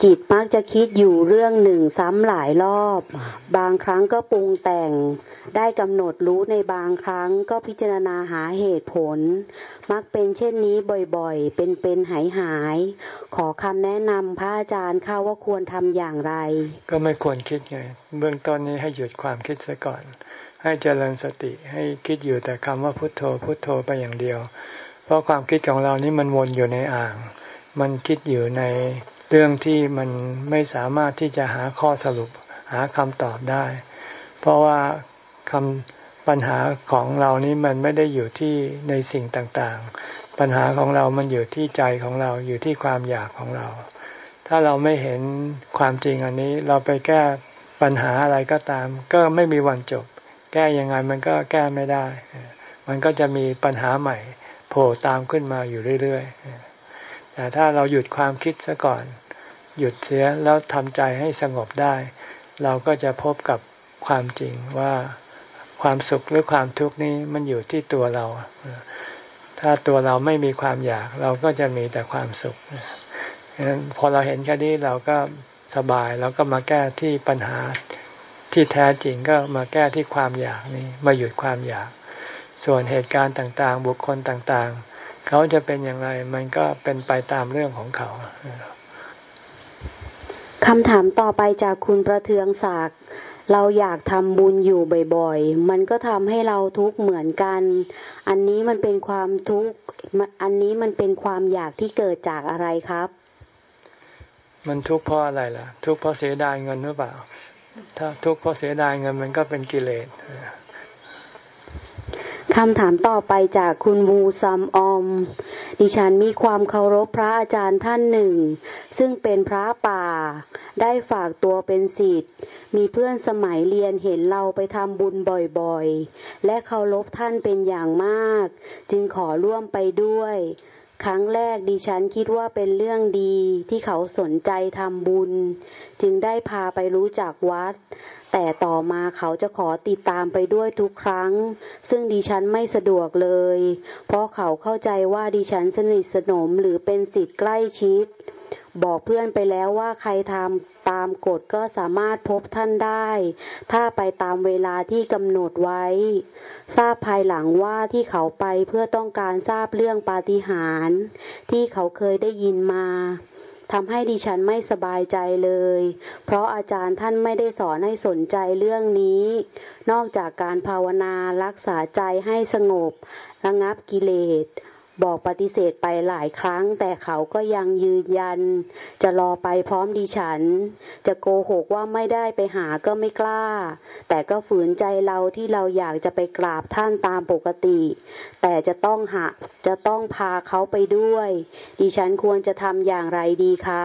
จิตมักจะคิดอยู่เรื่องหนึ่งซ้ำหลายรอบ บางครั้งก็ปรุงแต่ง ได้กำหนดรู้ในบางครั้งก็พิจารณาหาเหตุผล มักเป็นเช่นนี้บ่อยๆ เป็นเป็นหายหาย ขอคำแนะนำพระอาจารย์ค่ะว่าควรทำอย่างไร ก็ไม่ควรคิดไง เบื้องต้นนี้ให้หยุดความคิดซะก่อน ให้เจริญสติให้คิดอยู่แต่คำว่าพุทโธพุทโธไปอย่างเดียว เพราะความคิดของเรานี่มันวนอยู่ในอ่าง มันคิดอยู่ในเรื่องที่มันไม่สามารถที่จะหาข้อสรุปหาคำตอบได้ เพราะว่าคำปัญหาของเรานี้มันไม่ได้อยู่ที่ในสิ่งต่างๆ ปัญหาของเรามันอยู่ที่ใจของเราอยู่ที่ความอยากของเรา ถ้าเราไม่เห็นความจริงอันนี้เราไปแก้ปัญหาอะไรก็ตาม ก็ไม่มีวันจบ แก้ยังไงมันก็แก้ไม่ได้ มันก็จะมีปัญหาใหม่ ล่ตามขึ้นมาอยู่เรื่อยๆ แต่ถ้าเราหยุดความคิดซะก่อน หยุดเสียแล้วทำใจให้สงบได้ เราก็จะพบกับความจริงว่าความสุขหรือความทุกข์นี้มันอยู่ที่ตัวเรา ถ้าตัวเราไม่มีความอยากเราก็จะมีแต่ความสุขฉะนั้นพอเราเห็นแค่นี้เราก็สบายเราก็มาแก้ที่ปัญหาที่แท้จริงก็มาแก้ที่ความอยากนี้มาหยุดความอยาก ส่วนเหตุการณ์ต่างๆ บุคคลต่างๆ เขาจะเป็นอย่างไรมันก็เป็นไปตามเรื่องของเขาคำถามต่อไปจากคุณประเทืองศักดิ์เราอยากทำบุญอยู่บ่อยๆ มันก็ทำให้เราทุกข์เหมือนกัน อันนี้มันเป็นความทุกข์ อันนี้มันเป็นความอยากที่เกิดจากอะไรครับ มันทุกข์เพราะอะไรล่ะ ทุกข์เพราะเสียดายเงินหรือเปล่า ถ้าทุกข์เพราะเสียดายเงินมันก็เป็นกิเลส คำถามต่อไปจากคุณวูซัมออม ดิฉันมีความเคารพพระอาจารย์ท่านหนึ่ง ซึ่งเป็นพระป่า ได้ฝากตัวเป็นศิษย์ มีเพื่อนสมัยเรียนเห็นเราไปทำบุญบ่อยๆ และเคารพท่านเป็นอย่างมาก จึงขอร่วมไปด้วย ครั้งแรกดิฉันคิดว่าเป็นเรื่องดีที่เขาสนใจทำบุญ จึงได้พาไปรู้จักวัด แต่ต่อมาเขาจะขอติดตามไปด้วยทุกครั้ง ซึ่งดิฉันไม่สะดวกเลย เพราะเขาเข้าใจว่าดิฉันสนิทสนมหรือเป็นสิทธิ์ใกล้ชิด บอกเพื่อนไปแล้วว่าใครทำตามกฎก็สามารถพบท่านได้ ถ้าไปตามเวลาที่กำหนดไว้ ทราบภายหลังว่าที่เขาไปเพื่อต้องการทราบเรื่องปาฏิหาริย์ที่เขาเคยได้ยินมา ทำให้ดิฉันไม่สบายใจเลย เพราะอาจารย์ท่านไม่ได้สอนให้สนใจเรื่องนี้ นอกจากการภาวนารักษาใจให้สงบ ระงับกิเลส บอกปฏิเสธไปหลายครั้ง แต่เขาก็ยังยืนยัน จะรอไปพร้อมดิฉัน จะโกหกว่าไม่ได้ไปหาก็ไม่กล้า แต่ก็ฝืนใจเราที่เราอยากจะไปกราบท่านตามปกติ แต่จะต้องหาจะต้องพาเขาไปด้วย ดิฉันควรจะทำอย่างไรดีคะ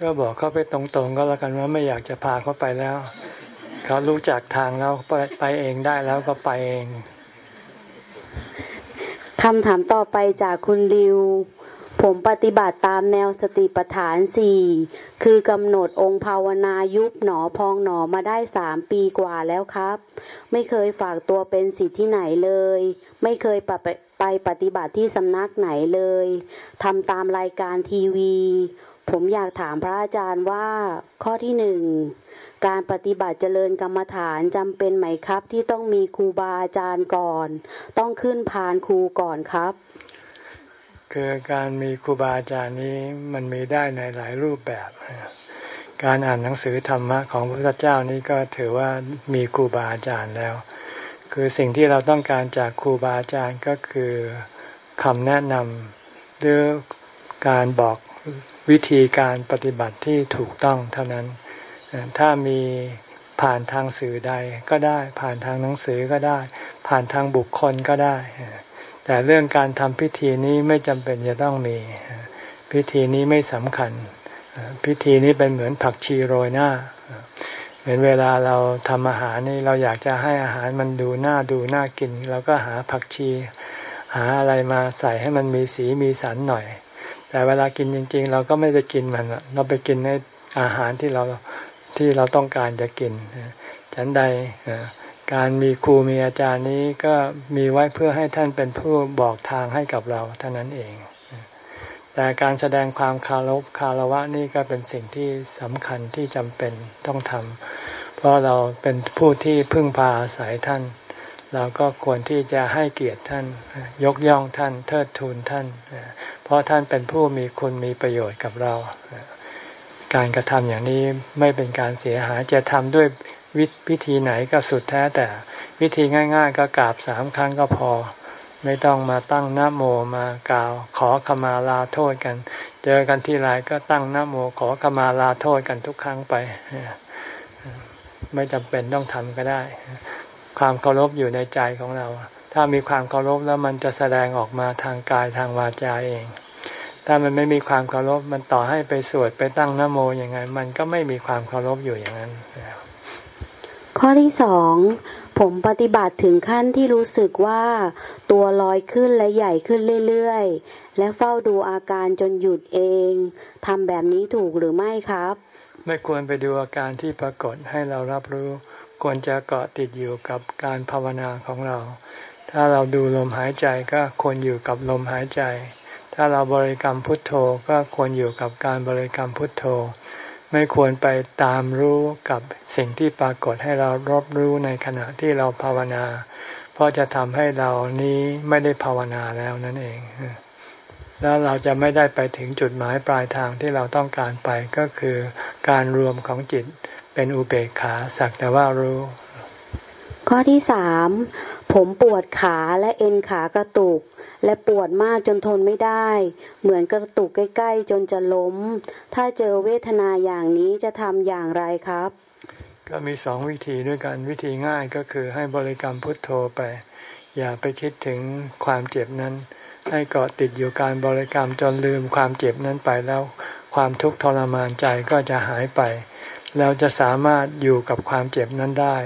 ก็บอกเขาไปตรงๆ ก็แล้วกันว่าไม่อยากจะพาเขาไปแล้วเขารู้จักทางแล้วไปไปเองได้แล้วก็ไปเอง คำถามต่อไปจากคุณริว ผมปฏิบัติตามแนวสติปัฏฐานสี่คือกำหนดองค์ภาวนายุบหนอพองหนอมาได้สามปีกว่าแล้วครับ ไม่เคยฝากตัวเป็นสิทธิ์ที่ไหนเลย ไม่เคยไปปฏิบัติที่สำนักไหนเลยทำตามรายการทีวี ผมอยากถามพระอาจารย์ว่าข้อที่หนึ่ง การปฏิบัติเจริญกรรมฐานจำเป็นไหมครับ ที่ต้องมีครูบาอาจารย์ก่อน ต้องขึ้นพานครูก่อนครับ คือการมีครูบาอาจารย์นี้มันมีได้ในหลายรูปแบบ การอ่านหนังสือธรรมะของพระพุทธเจ้านี้ก็ถือว่ามีครูบาอาจารย์แล้ว คือสิ่งที่เราต้องการจากครูบาอาจารย์ก็คือคำแนะนำหรือการบอกวิธีการปฏิบัติที่ถูกต้องเท่านั้น ถ้ามีผ่านทางสื่อใดก็ได้ ผ่านทางหนังสือก็ได้ ผ่านทางบุคคลก็ได้ แต่เรื่องการทำพิธีนี้ไม่จำเป็นจะต้องมี พิธีนี้ไม่สำคัญ พิธีนี้เป็นเหมือนผักชีโรยหน้า เหมือนเวลาเราทำอาหารนี่เราอยากจะให้อาหารมันดูน่าดูน่ากินเราก็หาผักชี หาอะไรมาใส่ให้มันมีสีมีสันหน่อย แต่เวลากินจริง ๆ เราก็ไม่ได้กินมันเราไปกินในอาหารที่เรา ที่เราต้องการจะกินฉันใดการมีครูมีอาจารย์นี้ก็มีไว้เพื่อให้ท่านเป็นผู้บอกทางให้กับเราเท่านั้นเอง แต่การแสดงความคารพคารวะนี่ก็เป็นสิ่งที่สำคัญที่จำเป็นต้องทำเพราะเราเป็นผู้ที่พึ่งพาอาศัยท่าน เราก็ควรที่จะให้เกียรติท่าน ยกย่องท่าน เทิดทูนท่าน เพราะท่านเป็นผู้มีคุณมีประโยชน์กับเรา การกระทำอย่างนี้ไม่เป็นการเสียหายจะทำด้วยวิธีไหนก็สุดแท้แต่วิธีง่าย ๆ ก็กราบสามครั้งก็พอ ไม่ต้องมาตั้งน้โมมากล่าว ขอขมาลาโทษกัน เจอกันที่ไรก็ตั้งน้โมขอขมาลาโทษกันทุกครั้งไป ไม่จำเป็นต้องทำก็ได้ ความเคารพอยู่ในใจของเรา ถ้ามีความเคารพแล้วมันจะแสดงออกมาทางกายทางวาจาเอง ถ้ามันไม่มีความเคารพมันต่อให้ไปสวดไปตั้งนโมอย่างไง มันก็ไม่มีความเคารพอยู่อย่างนั้น ข้อที่สองผมปฏิบัติถึงขั้นที่รู้สึกว่าตัวลอยขึ้นและใหญ่ขึ้นเรื่อยๆ และเฝ้าดูอาการจนหยุดเองทำแบบนี้ถูกหรือไม่ครับ ไม่ควรไปดูอาการที่ปรากฏให้เรารับรู้ ควรจะเกาะติดอยู่กับการภาวนาของเรา ถ้าเราดูลมหายใจก็ควรอยู่กับลมหายใจ ถ้าเราบริกรรมพุทโธก็ควรอยู่กับการบริกรรมพุทโธ ไม่ควรไปตามรู้กับสิ่งที่ปรากฏให้เรารับรู้ในขณะที่เราภาวนา เพราะจะทำให้เรานี้ไม่ได้ภาวนาแล้วนั่นเอง แล้วเราจะไม่ได้ไปถึงจุดหมายปลายทางที่เราต้องการไปก็คือการรวมของจิตเป็นอุเบกขาสักแต่ว่ารู้ ข้อที่สาม ผมปวดขาและเอ็นขากระตุก และปวดมากจนทนไม่ได้ เหมือนกระตุกใกล้ๆ จนจะล้ม ถ้าเจอเวทนาอย่างนี้จะทำอย่างไรครับ ก็มีสองวิธีด้วยกันวิธีง่ายก็คือให้บริกรรมพุทโธไป อย่าไปคิดถึงความเจ็บนั้น ให้เกาะติดอยู่การบริกรรมจนลืมความเจ็บนั้นไปแล้ว ความทุกข์ทรมานใจก็จะหายไป แล้วจะสามารถอยู่กับความเจ็บนั้นได้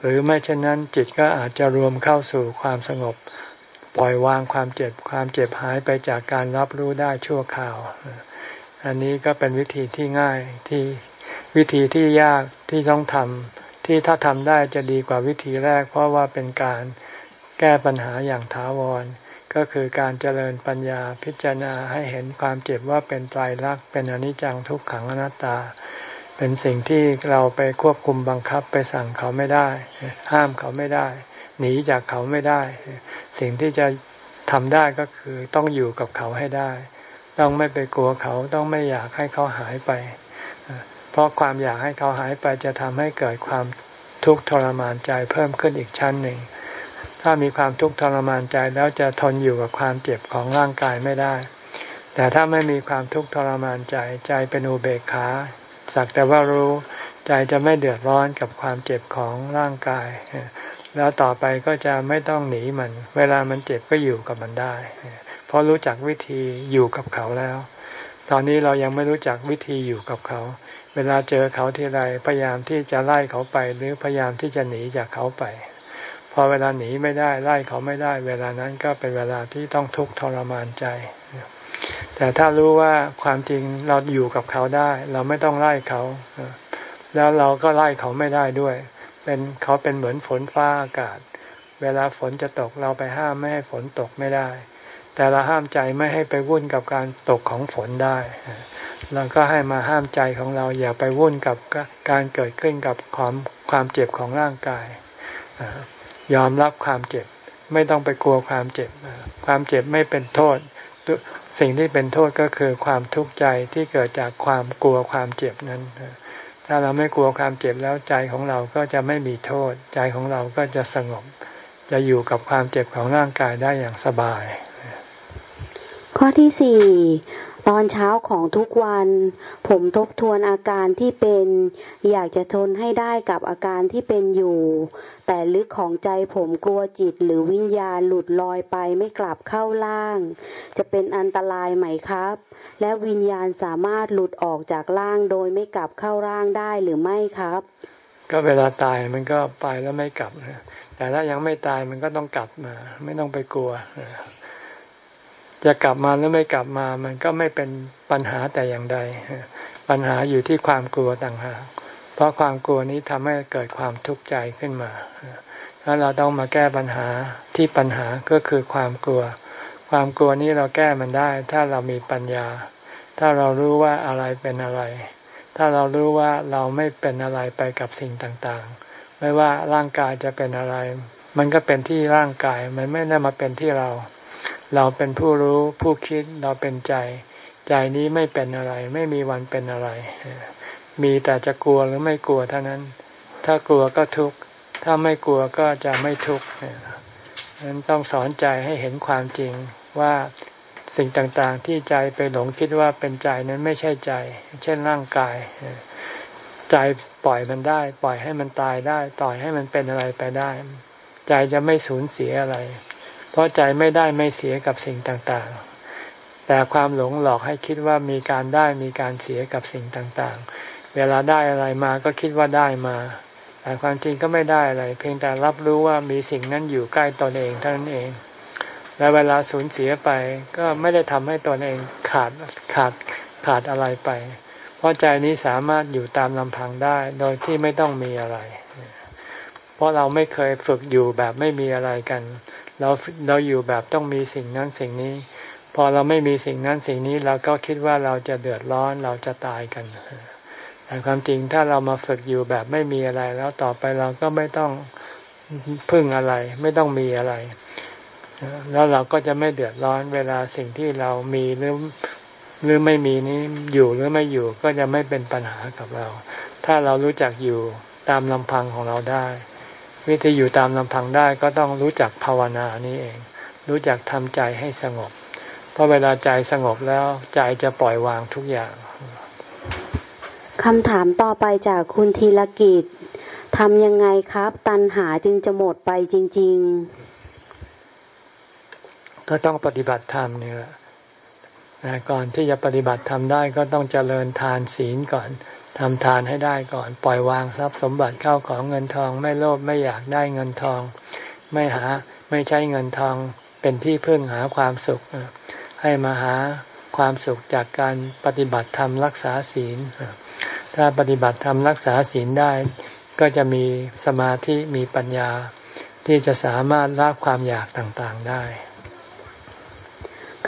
หรือไม่เช่นนั้นจิตก็อาจจะรวมเข้าสู่ความสงบ ปล่อยวางความเจ็บความเจ็บหายไปจากการรับรู้ได้ชั่วคราว อันนี้ก็เป็นวิธีที่ง่ายที่วิธีที่ยากที่ต้องทำที่ถ้าทำได้จะดีกว่าวิธีแรก เพราะว่าเป็นการแก้ปัญหาอย่างถาวร ก็คือการเจริญปัญญาพิจารณาให้เห็นความเจ็บว่าเป็นไตรลักษณ์เป็นอนิจจังทุกขังอนัตตา เป็นสิ่งที่เราไปควบคุมบังคับไปสั่งเขาไม่ได้ ห้ามเขาไม่ได้ หนีจากเขาไม่ได้ สิ่งที่จะทำได้ก็คือต้องอยู่กับเขาให้ได้ ต้องไม่ไปกลัวเขาต้องไม่อยากให้เขาหายไป เพราะความอยากให้เขาหายไปจะทำให้เกิดความทุกข์ทรมานใจเพิ่มขึ้นอีกชั้นหนึ่ง ถ้ามีความทุกข์ทรมานใจแล้วจะทนอยู่กับความเจ็บของร่างกายไม่ได้ แต่ถ้าไม่มีความทุกข์ทรมานใจใจเป็นอุเบกขา สักแต่ว่ารู้ใจจะไม่เดือดร้อนกับความเจ็บของร่างกาย แล้วต่อไปก็จะไม่ต้องหนีมัน เวลามันเจ็บก็อยู่กับมันได้ เพราะรู้จักวิธีอยู่กับเขาแล้ว ตอนนี้เรายังไม่รู้จักวิธีอยู่กับเขา เวลาเจอเขาที่ไรพยายามที่จะไล่เขาไป หรือพยายามที่จะหนีจากเขาไป พอเวลาหนีไม่ได้ไล่เขาไม่ได้ เวลานั้นก็เป็นเวลาที่ต้องทุกข์ทรมานใจ แต่ถ้ารู้ว่าความจริงเราอยู่กับเขาได้ เราไม่ต้องไล่เขา แล้วเราก็ไล่เขาไม่ได้ด้วย เป็นเขาเป็นเหมือนฝนฟ้าอากาศ เวลาฝนจะตกเราไปห้ามไม่ให้ฝนตกไม่ได้ แต่เราห้ามใจไม่ให้ไปวุ่นกับการตกของฝนได้เราก็ให้มาห้ามใจของเราอย่าไปวุ่นกับการเกิดขึ้นกับความความเจ็บของร่างกาย ยอมรับความเจ็บ ไม่ต้องไปกลัวความเจ็บ ความเจ็บไม่เป็นโทษ สิ่งที่เป็นโทษก็คือความทุกข์ใจที่เกิดจากความกลัวความเจ็บนั้น ถ้าเราไม่กลัวความเจ็บแล้วใจของเราก็จะไม่มีโทษ ใจของเราก็จะสงบ จะอยู่กับความเจ็บของร่างกายได้อย่างสบาย ข้อที่สี่ ตอนเช้าของทุกวัน ผมทบทวนอาการที่เป็น อยากจะทนให้ได้กับอาการที่เป็นอยู่ แต่ลึกของใจผมกลัวจิตหรือวิญญาณหลุดลอยไปไม่กลับเข้าล่าง จะเป็นอันตรายไหมครับ และวิญญาณสามารถหลุดออกจากล่างโดยไม่กลับเข้าร่างได้หรือไม่ครับ ก็เวลาตายมันก็ไปแล้วไม่กลับแต่ถ้ายังไม่ตายมันก็ต้องกลับมา ไม่ต้องไปกลัว จะกลับมาหรือไม่กลับมามันก็ไม่เป็นปัญหาแต่อย่างใด ปัญหาอยู่ที่ความกลัวต่างหากเพราะความกลัวนี้ทำให้เกิดความทุกข์ใจขึ้นมาถ้าเราต้องมาแก้ปัญหาที่ปัญหาก็คือความกลัว ความกลัวนี้เราแก้มันได้ ถ้าเรามีปัญญา ถ้าเรารู้ว่าอะไรเป็นอะไร ถ้าเรารู้ว่าเราไม่เป็นอะไรไปกับสิ่งต่างๆ ไม่ว่าร่างกายจะเป็นอะไร มันก็เป็นที่ร่างกาย มันไม่ได้มาเป็นที่เรา เราเป็นผู้รู้ผู้คิดเราเป็นใจ ใจนี้ไม่เป็นอะไร ไม่มีวันเป็นอะไร มีแต่จะกลัวหรือไม่กลัวเท่านั้น ถ้ากลัวก็ทุกข์ถ้าไม่กลัวก็จะไม่ทุกข์นั้นต้องสอนใจให้เห็นความจริงว่าสิ่งต่างๆ ที่ใจไปหลงคิดว่าเป็นใจนั้นไม่ใช่ใจ เช่นร่างกาย ใจปล่อยมันได้ ปล่อยให้มันตายได้ ปล่อยให้มันเป็นอะไรไปได้ ใจจะไม่สูญเสียอะไร เพราะใจไม่ได้ไม่เสียกับสิ่งต่างๆ แต่ความหลงหลอกให้คิดว่ามีการได้มีการเสียกับสิ่งต่างๆ เวลาได้อะไรมาก็คิดว่าได้มา แต่ความจริงก็ไม่ได้อะไร เพียงแต่รับรู้ว่ามีสิ่งนั้นอยู่ใกล้ตนเองเท่านั้นเอง และเวลาสูญเสียไปก็ไม่ได้ทำให้ตนเองขาดขาดขาดอะไรไป เพราะใจนี้สามารถอยู่ตามลำพังได้โดยที่ไม่ต้องมีอะไร เพราะเราไม่เคยฝึกอยู่แบบไม่มีอะไรกัน เราเราอยู่แบบต้องมีสิ่งนั้นสิ่งนี้ พอเราไม่มีสิ่งนั้นสิ่งนี้เราก็คิดว่าเราจะเดือดร้อนเราจะตายกัน แต่ความจริงถ้าเรามาฝึกอยู่แบบไม่มีอะไร แล้วต่อไปเราก็ไม่ต้องพึ่งอะไร ไม่ต้องมีอะไร แล้วเราก็จะไม่เดือดร้อนเวลาสิ่งที่เรามีหรือหรือไม่มีนี้อยู่หรือไม่อยู่ก็จะไม่เป็นปัญหากับเรา ถ้าเรารู้จักอยู่ตามลำพังของเราได้ วิธีอยู่ตามลำพังได้ก็ต้องรู้จักภาวนานี้เอง รู้จักทำใจให้สงบ เพราะเวลาใจสงบแล้วใจจะปล่อยวางทุกอย่างคำถามต่อไปจากคุณธีรกิจทำยังไงครับ ตัณหาจึงจะหมดไปจริง ๆ ก็ต้องปฏิบัติธรรมนี่แหละก่อนที่จะปฏิบัติธรรมได้ก็ต้องเจริญทานศีลก่อน ทำทานให้ได้ก่อนปล่อยวางทรัพย์สมบัติเข้าของเงินทอง ไม่โลภไม่อยากได้เงินทอง ไม่หาไม่ใช้เงินทองเป็นที่พึ่งหาความสุข ให้มาหาความสุขจากการปฏิบัติธรรมรักษาศีล ถ้าปฏิบัติธรรมรักษาศีลได้ ก็จะมีสมาธิมีปัญญา ที่จะสามารถละความอยากต่างๆได้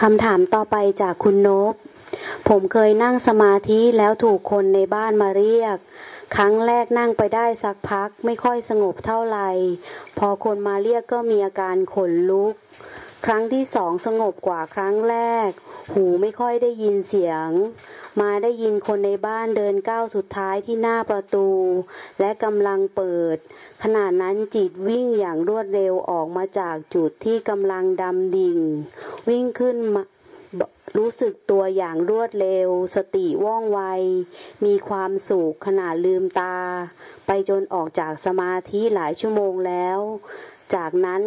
คำถามต่อไปจากคุณนบ ผมเคยนั่งสมาธิแล้วถูกคนในบ้านมาเรียก ครั้งแรกนั่งไปได้สักพักไม่ค่อยสงบเท่าไหร่ พอคนมาเรียกก็มีอาการขนลุก ครั้งที่สองสงบกว่าครั้งแรก หูไม่ค่อยได้ยินเสียง มาได้ยินคนในบ้านเดินก้าวสุดท้ายที่หน้าประตู และกำลังเปิด ขณะนั้นจิตวิ่งอย่างรวดเร็วออกมาจากจุดที่กำลังดำดิ่ง วิ่งขึ้นมา รู้สึกตัวอย่างรวดเร็ว สติว่องไว มีความสุขขณะลืมตา ไปจนออกจากสมาธิหลายชั่วโมงแล้ว จากนั้น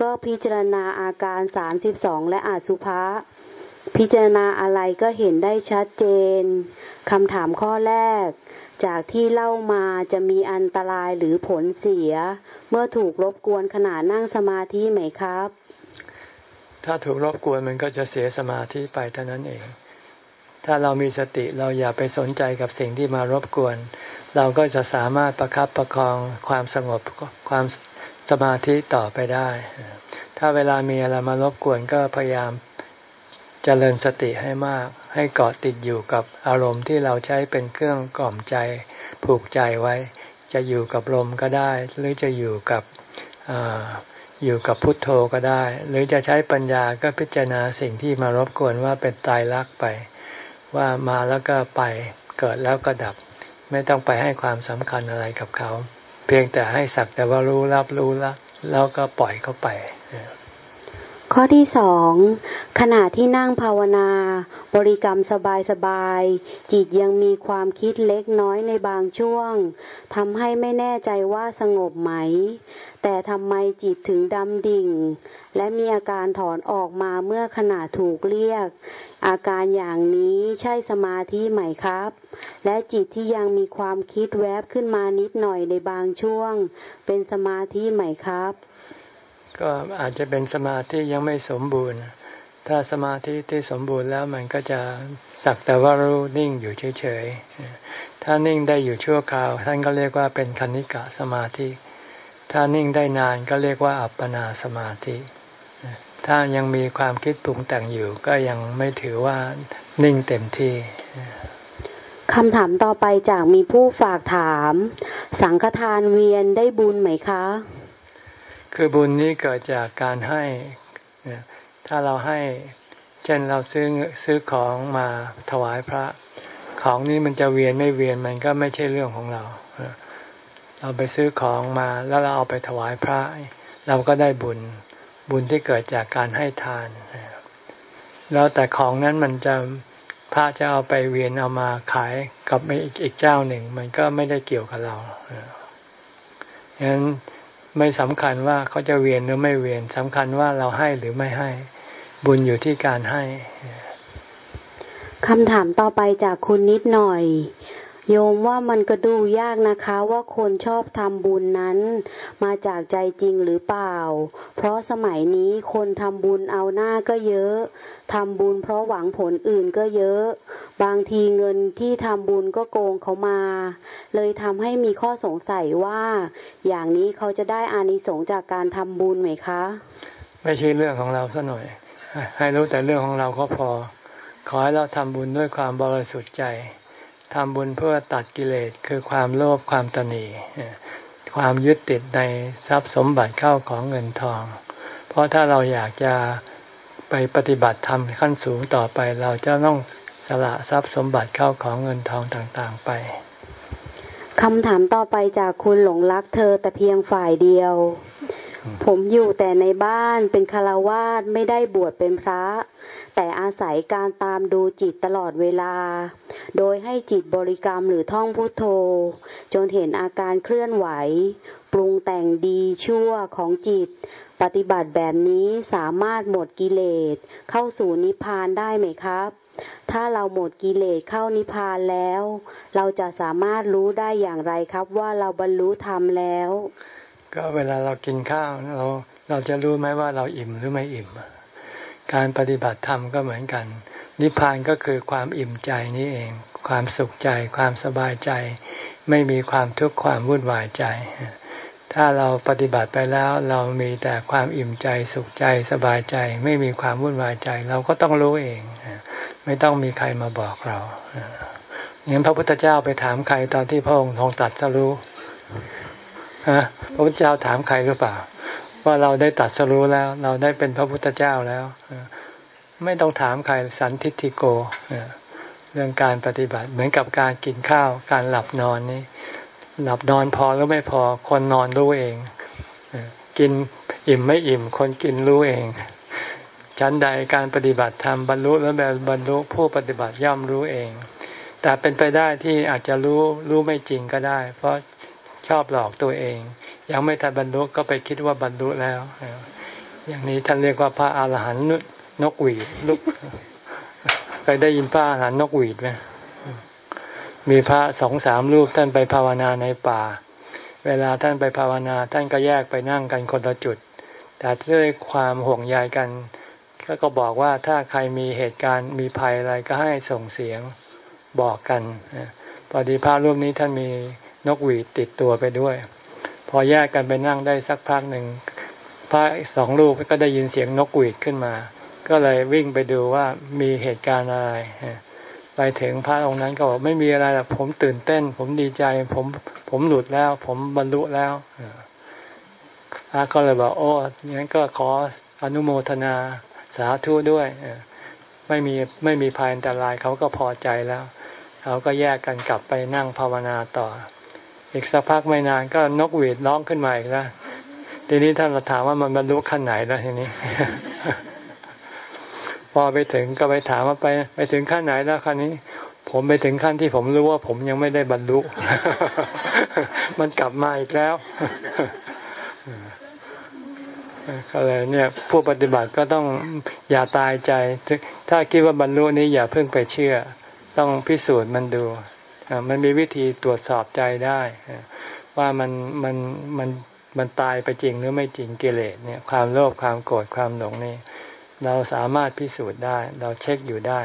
ก็พิจารณาอาการ 32 และอาสุภะพิจารณาอะไรก็เห็นได้ชัดเจนคำถามข้อแรก จากที่เล่ามาจะมีอันตรายหรือผลเสีย เมื่อถูกรบกวนขณะนั่งสมาธิไหมครับ ถ้าถูกรบกวนมันก็จะเสียสมาธิไปเท่านั้นเอง ถ้าเรามีสติเราอย่าไปสนใจกับสิ่งที่มารบกวน เราก็จะสามารถประครับประคองความสงบความสมาธิต่อไปได้ ถ้าเวลามีอะไรมารบกวนก็พยายามเจริญสติให้มาก ให้เกาะติดอยู่กับอารมณ์ที่เราใช้เป็นเครื่องกล่อมใจผูกใจไว้ จะอยู่กับลมก็ได้ หรือจะอยู่กับ อยู่กับพุทโธก็ได้ หรือจะใช้ปัญญาก็พิจารณาสิ่งที่มารบกวนว่าเป็นตายรักไป ว่ามาแล้วก็ไปเกิดแล้วก็ดับ ไม่ต้องไปให้ความสำคัญอะไรกับเขา เพียงแต่ให้สักแต่ว่ารู้รับรู้แล้วแล้วก็ปล่อยเขาไป ข้อที่สองขณะที่นั่งภาวนา บริกรรมสบายๆจิตยังมีความคิดเล็กน้อยในบางช่วงทำให้ไม่แน่ใจว่าสงบไหมแต่ทำไมจิตถึงดำดิ่ง และมีอาการถอนออกมาเมื่อขณะถูกเรียก อาการอย่างนี้ใช่สมาธิไหมครับ และจิตที่ยังมีความคิดแวบขึ้นมานิดหน่อยในบางช่วง เป็นสมาธิไหมครับ ก็อาจจะเป็นสมาธิยังไม่สมบูรณ์ ถ้าสมาธิที่สมบูรณ์แล้วมันก็จะสักแต่ว่ารู้นิ่งอยู่เฉยๆถ้านิ่งได้อยู่ชั่วคราว ท่านก็เรียกว่าเป็นคณิกะสมาธิ ถ้านิ่งได้นานก็เรียกว่าอัปปนาสมาธิ ถ้ายังมีความคิดปรุงแต่งอยู่ก็ยังไม่ถือว่านิ่งเต็มที่คำถามต่อไปจากมีผู้ฝากถาม สังฆทานเวียนได้บุญไหมคะ คือบุญนี้เกิดจากการให้ ถ้าเราให้ เช่นเราซื้อซื้อของมาถวายพระ ของนี้มันจะเวียนไม่เวียนมันก็ไม่ใช่เรื่องของเรา เราไปซื้อของมาแล้วเราเอาไปถวายพระ เราก็ได้บุญบุญที่เกิดจากการให้ทาน แล้วแต่ของนั้นมันจะพระจะเอาไปเวียนเอามาขายกับอีกเจ้าหนึ่ง มันก็ไม่ได้เกี่ยวกับเราฉะนั้นไม่สำคัญว่าเขาจะเวียนหรือไม่เวียนสำคัญว่าเราให้หรือไม่ให้ บุญอยู่ที่การให้คำถามต่อไปจากคุณนิดหน่อย โยมว่ามันก็ดูยากนะคะว่าคนชอบทำบุญนั้น มาจากใจจริงหรือเปล่า เพราะสมัยนี้คนทำบุญเอาหน้าก็เยอะทำบุญเพราะหวังผลอื่นก็เยอะ บางทีเงินที่ทำบุญก็โกงเขามา เลยทำให้มีข้อสงสัยว่า อย่างนี้เขาจะได้อานิสงส์จากการทำบุญไหมคะ ไม่ใช่เรื่องของเราซะหน่อย ให้รู้แต่เรื่องของเราก็พอ ขอให้เราทำบุญด้วยความบริสุทธิ์ใจ ทำบุญเพื่อตัดกิเลสคือความโลภความตนีความยึดติดในทรัพย์สมบัติเข้าของเงินทอง เพราะถ้าเราอยากจะไปปฏิบัติธรรมขั้นสูงต่อไป เราจะต้องสละทรัพย์สมบัติเข้าของเงินทองต่างๆไปคำถามต่อไปจากคุณหลงรักเธอแต่เพียงฝ่ายเดียว ผมอยู่แต่ในบ้านเป็นคารวาสไม่ได้บวชเป็นพระ แต่อาศัยการตามดูจิตตลอดเวลา โดยให้จิตบริกรรมหรือท่องพุทโธ จนเห็นอาการเคลื่อนไหว ปรุงแต่งดีชั่วของจิต ปฏิบัติแบบนี้สามารถหมดกิเลส เข้าสู่นิพพานได้ไหมครับ ถ้าเราหมดกิเลสเข้านิพพานแล้ว เราจะสามารถรู้ได้อย่างไรครับว่าเราบรรลุธรรมแล้ว ก็เวลาเรากินข้าวเราเราจะรู้ไหมว่าเราอิ่มหรือไม่อิ่ม การปฏิบัติธรรมก็เหมือนกัน นิพพานก็คือความอิ่มใจนี้เอง ความสุขใจ ความสบายใจ ไม่มีความทุกข์ความวุ่นวายใจ ถ้าเราปฏิบัติไปแล้วเรามีแต่ความอิ่มใจสุขใจสบายใจ ไม่มีความวุ่นวายใจ เราก็ต้องรู้เอง ไม่ต้องมีใครมาบอกเราอย่างพระพุทธเจ้าไปถามใครตอนที่พระองค์ทรงตัดสรู้ฮะพระพุทธเจ้าถามใครหรือเปล่า ว่าเราได้ตัดสรู้แล้ว เราได้เป็นพระพุทธเจ้าแล้วไม่ต้องถามใครสันทิติโกเรื่องการปฏิบัติเหมือนกับการกินข้าว การหลับนอนนี่หลับนอนพอหรือไม่พอคนนอนรู้เองกินอิ่มไม่อิ่ม คนกินรู้เองชั้นใดการปฏิบัติธรรมบรรลุแล้วแบบบรรลุผู้ปฏิบัติย่อมรู้เอง แต่เป็นไปได้ที่อาจจะรู้รู้ไม่จริงก็ได้ เพราะชอบหลอกตัวเอง ยังไม่ทันบรรลุก็ไปคิดว่าบรรลุแล้ว อย่างนี้ท่านเรียกว่าพระอาหารหันต์นกหวีดลุกเคยได้ยินพระอาหารนกหวีดไหมมีพระสองสามรูปท่านไปภาวนาในป่า เวลาท่านไปภาวนาท่านก็แยกไปนั่งกันคนละจุด แต่ด้วยความห่วงใยกัน ก็บอกว่าถ้าใครมีเหตุการณ์มีภัยอะไรก็ให้ส่งเสียงบอกกันพอดีพระรูปนี้ท่านมีนกหวีดติดตัวไปด้วย อแยกกันไปนั่งได้สักพักหนึ่งพระสองรูปก็ได้ยินเสียงนกหวีดขึ้นมา ก็เลยวิ่งไปดูว่ามีเหตุการณ์อะไร ไปถึงพระองค์นั้นก็บอกไม่มีอะไรหรอกผมตื่นเต้น ผมดีใจ ผมผมหลุดแล้ว ผมบรรลุแล้วพระก็เลยบอกโอ้งั้นก็ขออนุโมทนาสาธุด้วยไม่มีไม่มีภัยอันตรายเขาก็พอใจแล้ว เขาก็แยกกันกลับไปนั่งภาวนาต่อ อีกสักพักไม่นานก็นกหวีดร้องขึ้นมาอีกแล้วทีนี้ท่านมาถามว่ามันบรรลุขั้นไหนแล้วทีนี้ พอไปถึงก็ไปถามว่าไป ไปถึงขั้นไหนแล้วขั้นนี้ ผมไปถึงขั้นที่ผมรู้ว่าผมยังไม่ได้บรรลุ มันกลับมาอีกแล้วก็เลยเนี่ยผู้ปฏิบัติก็ต้องอย่าตายใจ ถ้าคิดว่าบรรลุนี้อย่าเพิ่งไปเชื่อ ต้องพิสูจน์มันดู มันมีวิธีตรวจสอบใจได้ว่ามันมันมันมันตายไปจริงหรือไม่จริงกิเลสเนี่ยความโลภความโกรธความหลงนี่เราสามารถพิสูจน์ได้ เราเช็คอยู่ได้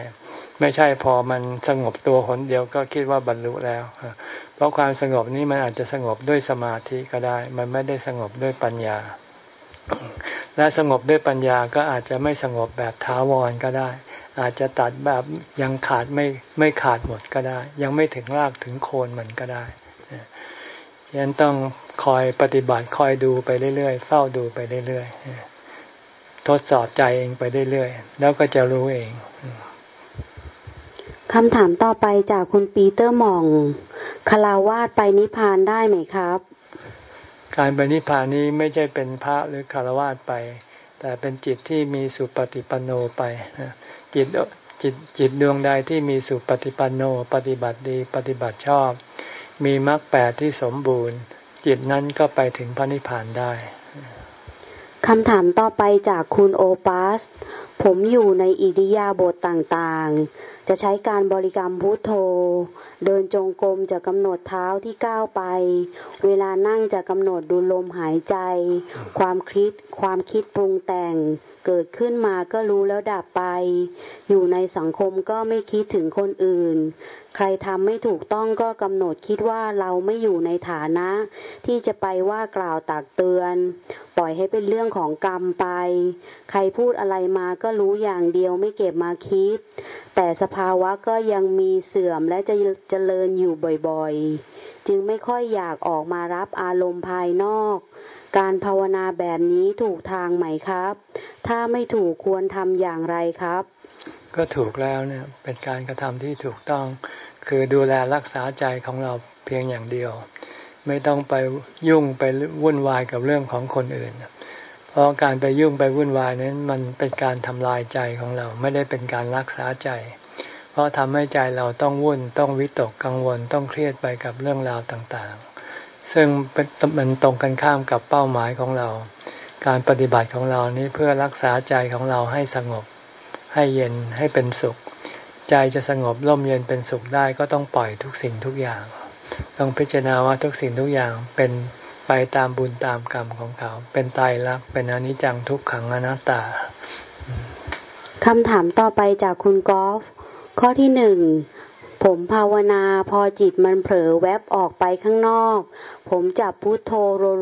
ไม่ใช่พอมันสงบตัวหนเดียวก็คิดว่าบรรลุแล้ว เพราะความสงบนี้มันอาจจะสงบด้วยสมาธิก็ได้ มันไม่ได้สงบด้วยปัญญา และสงบด้วยปัญญาก็อาจจะไม่สงบแบบท้าวรก็ได้ อาจจะตัดแบบยังขาดไม่ไม่ขาดหมดก็ได้ ยังไม่ถึงรากถึงโคนมันก็ได้ยันต้องคอยปฏิบัติคอยดูไปเรื่อยๆเฝ้าดูไปเรื่อยๆทดสอบใจเองไปเรื่อยๆแล้วก็จะรู้เองคำถามต่อไปจากคุณปีเตอร์มองฆราวาสไปนิพพานได้ไหมครับ การไปนิพพานนี้ไม่ใช่เป็นพระหรือฆราวาสไป แต่เป็นจิตที่มีสุปฏิปันโนไป จิตจิตจิตดวงใดที่มีสุปฏิปันโนปฏิบัติดีปฏิบัติชอบ มีมรรคแปดที่สมบูรณ์ จิตนั้นก็ไปถึงพระนิพพานได้คำถามต่อไปจากคุณโอปัส ผมอยู่ในอิริยาบถต่างๆ จะใช้การบริกรรมพุทโธ เดินจงกรมจะกำหนดเท้าที่ก้าวไป เวลานั่งจะกำหนดดูลมหายใจ ความคิดความคิดปรุงแต่ง เกิดขึ้นมาก็รู้แล้วดับไป อยู่ในสังคมก็ไม่คิดถึงคนอื่น ใครทำไม่ถูกต้องก็กำหนดคิดว่าเราไม่อยู่ในฐานะ ที่จะไปว่ากล่าวตักเตือน ปล่อยให้เป็นเรื่องของกรรมไป ใครพูดอะไรมาก็รู้อย่างเดียวไม่เก็บมาคิด แต่สภาวะก็ยังมีเสื่อมและจะเจริญอยู่บ่อยๆ จึงไม่ค่อยอยากออกมารับอารมณ์ภายนอก การภาวนาแบบนี้ถูกทางไหมครับ ถ้าไม่ถูกควรทำอย่างไรครับ ก็ถูกแล้วเนี่ยเป็นการกระทำที่ถูกต้อง คือดูแลรักษาใจของเราเพียงอย่างเดียว ไม่ต้องไปยุ่งไปวุ่นวายกับเรื่องของคนอื่น เพราะการไปยุ่งไปวุ่นวายนั้นมันเป็นการทำลายใจของเรา ไม่ได้เป็นการรักษาใจ เพราะทำให้ใจเราต้องวุ่น ต้องวิตกกังวลต้องเครียดไปกับเรื่องราวต่างๆ ซึ่งเป็นมันตรงกันข้ามกับเป้าหมายของเรา การปฏิบัติของเรานี้เพื่อรักษาใจของเราให้สงบ ให้เย็นให้เป็นสุข ใจจะสงบร่มเย็นเป็นสุขได้ก็ต้องปล่อยทุกสิ่งทุกอย่าง ต้องพิจารณาว่าทุกสิ่งทุกอย่างเป็น ไปตามบุญตามกรรมของเขา เป็นตายรักเป็นอนิจจังทุกขังอนัตตาคำถามต่อไปจากคุณกอล์ฟข้อที่หนึ่งผมภาวนาพอจิตมันเผลอแวบออกไปข้างนอก ผมจับพุโทโธ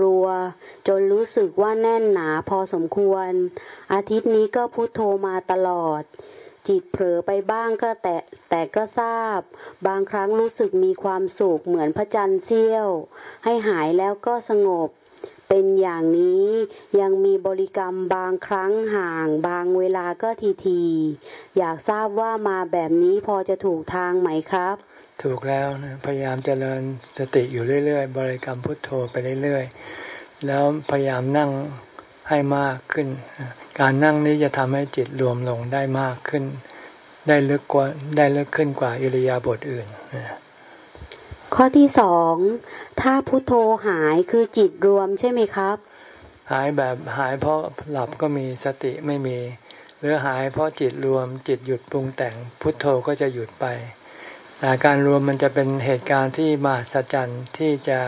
รัวๆจนรู้สึกว่าแน่นหนาพอสมควร อาทิตย์นี้ก็พุโทโธมาตลอด จิตเผลอไปบ้างก็แต่แต่ก็ทราบ บางครั้งรู้สึกมีความสุขเหมือนพระจันทร์เสี้ยว ให้หายแล้วก็สงบ เป็นอย่างนี้ยังมีบริกรรมบางครั้งห่าง บางเวลาก็ทีทีอยากทราบว่ามาแบบนี้พอจะถูกทางไหมครับ ถูกแล้วนะพยายามเจริญสติอยู่เรื่อย ๆ บริกรรมพุทโธไปเรื่อย ๆ แล้วพยายามนั่งให้มากขึ้น การนั่งนี้จะทำให้จิตรวมลงได้มากขึ้น ได้ลึกกว่าได้ลึกขึ้นกว่าอิริยาบถอื่น ข้อที่สองถ้าพุโทโธหายคือจิตรวมใช่ไหมครับ หายแบบหายเพราะหลับก็มีสติไม่มี หรือหายเพราะจิตรวมจิตหยุดปรุงแต่งพุทโธก็จะหยุดไปแต่การรวมมันจะเป็นเหตุการณ์ที่มหัศจรรย์ที่จะ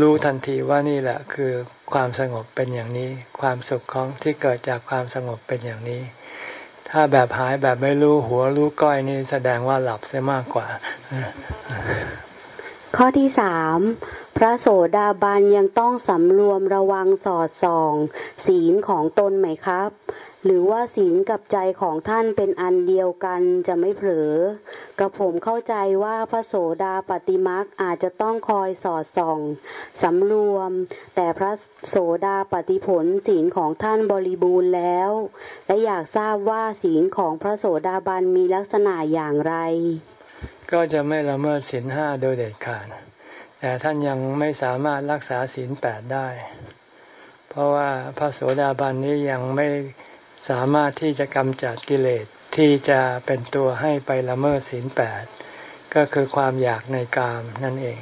รู้ทันทีว่านี่แหละคือ ความสงบเป็นอย่างนี้ ความสุขของที่เกิดจากความสงบเป็นอย่างนี้ ถ้าแบบหายแบบไม่รู้หัวรู้ก้อยนี่แสดงว่าหลับเสียมากกว่า ข้อที่สามพระโสดาบันยังต้องสำรวมระวังสอดส่อง ศีลของตนไหมครับ หรือว่าศีลกับใจของท่านเป็นอันเดียวกันจะไม่เผลอ กระผมเข้าใจว่าพระโสดาปฏิมักอาจจะต้องคอยสอดส่องสำรวม แต่พระโสดาปฏิผลศีลของท่านบริบูรณ์แล้ว และอยากทราบว่าศีลของพระโสดาบันมีลักษณะอย่างไร ก็จะไม่ละเมิดศีลห้าโดยเด็ดขาดแต่ท่านยังไม่สามารถรักษาศีลแปดได้ เพราะว่าพระโสดาบันนี้ยังไม่ สามารถที่จะกำจัดกิเลสที่จะเป็นตัวให้ไปละเมิดศีลแปดก็คือความอยากในกามนั่นเอง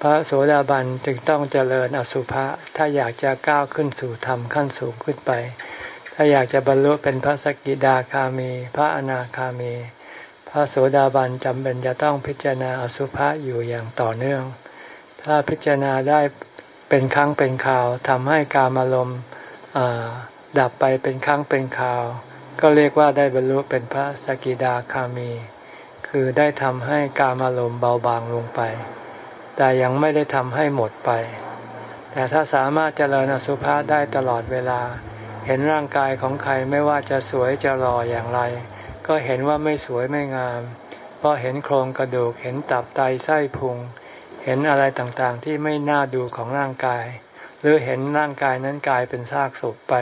พระโสดาบันจึงต้องเจริญอสุภะถ้าอยากจะก้าวขึ้นสู่ธรรมขั้นสูงขึ้นไป ถ้าอยากจะบรรลุเป็นพระสกิดาคามี พระอนาคามี พระโสดาบันจำเป็นจะต้องพิจารณาอสุภะอยู่อย่างต่อเนื่อง ถ้าพิจารณาได้เป็นครั้งเป็นคราวทำให้การอารมณ์ ดับไปเป็นครั้งเป็นคราว ก็เรียกว่าได้บรรลุเป็นพระสกิดาคามี คือได้ทำให้กามารมณ์เบาบางลงไป แต่ยังไม่ได้ทำให้หมดไป แต่ถ้าสามารถเจริญอสุภะได้ตลอดเวลา เห็นร่างกายของใครไม่ว่าจะสวยจะหล่ออย่างไร ก็เห็นว่าไม่สวยไม่งามเพราะเห็นโครงกระดูกเห็นตับไตไส้พุง เห็นอะไรต่างๆที่ไม่น่าดูของร่างกาย หรือเห็นร่างกายนั้นกลายเป็นซากศพไป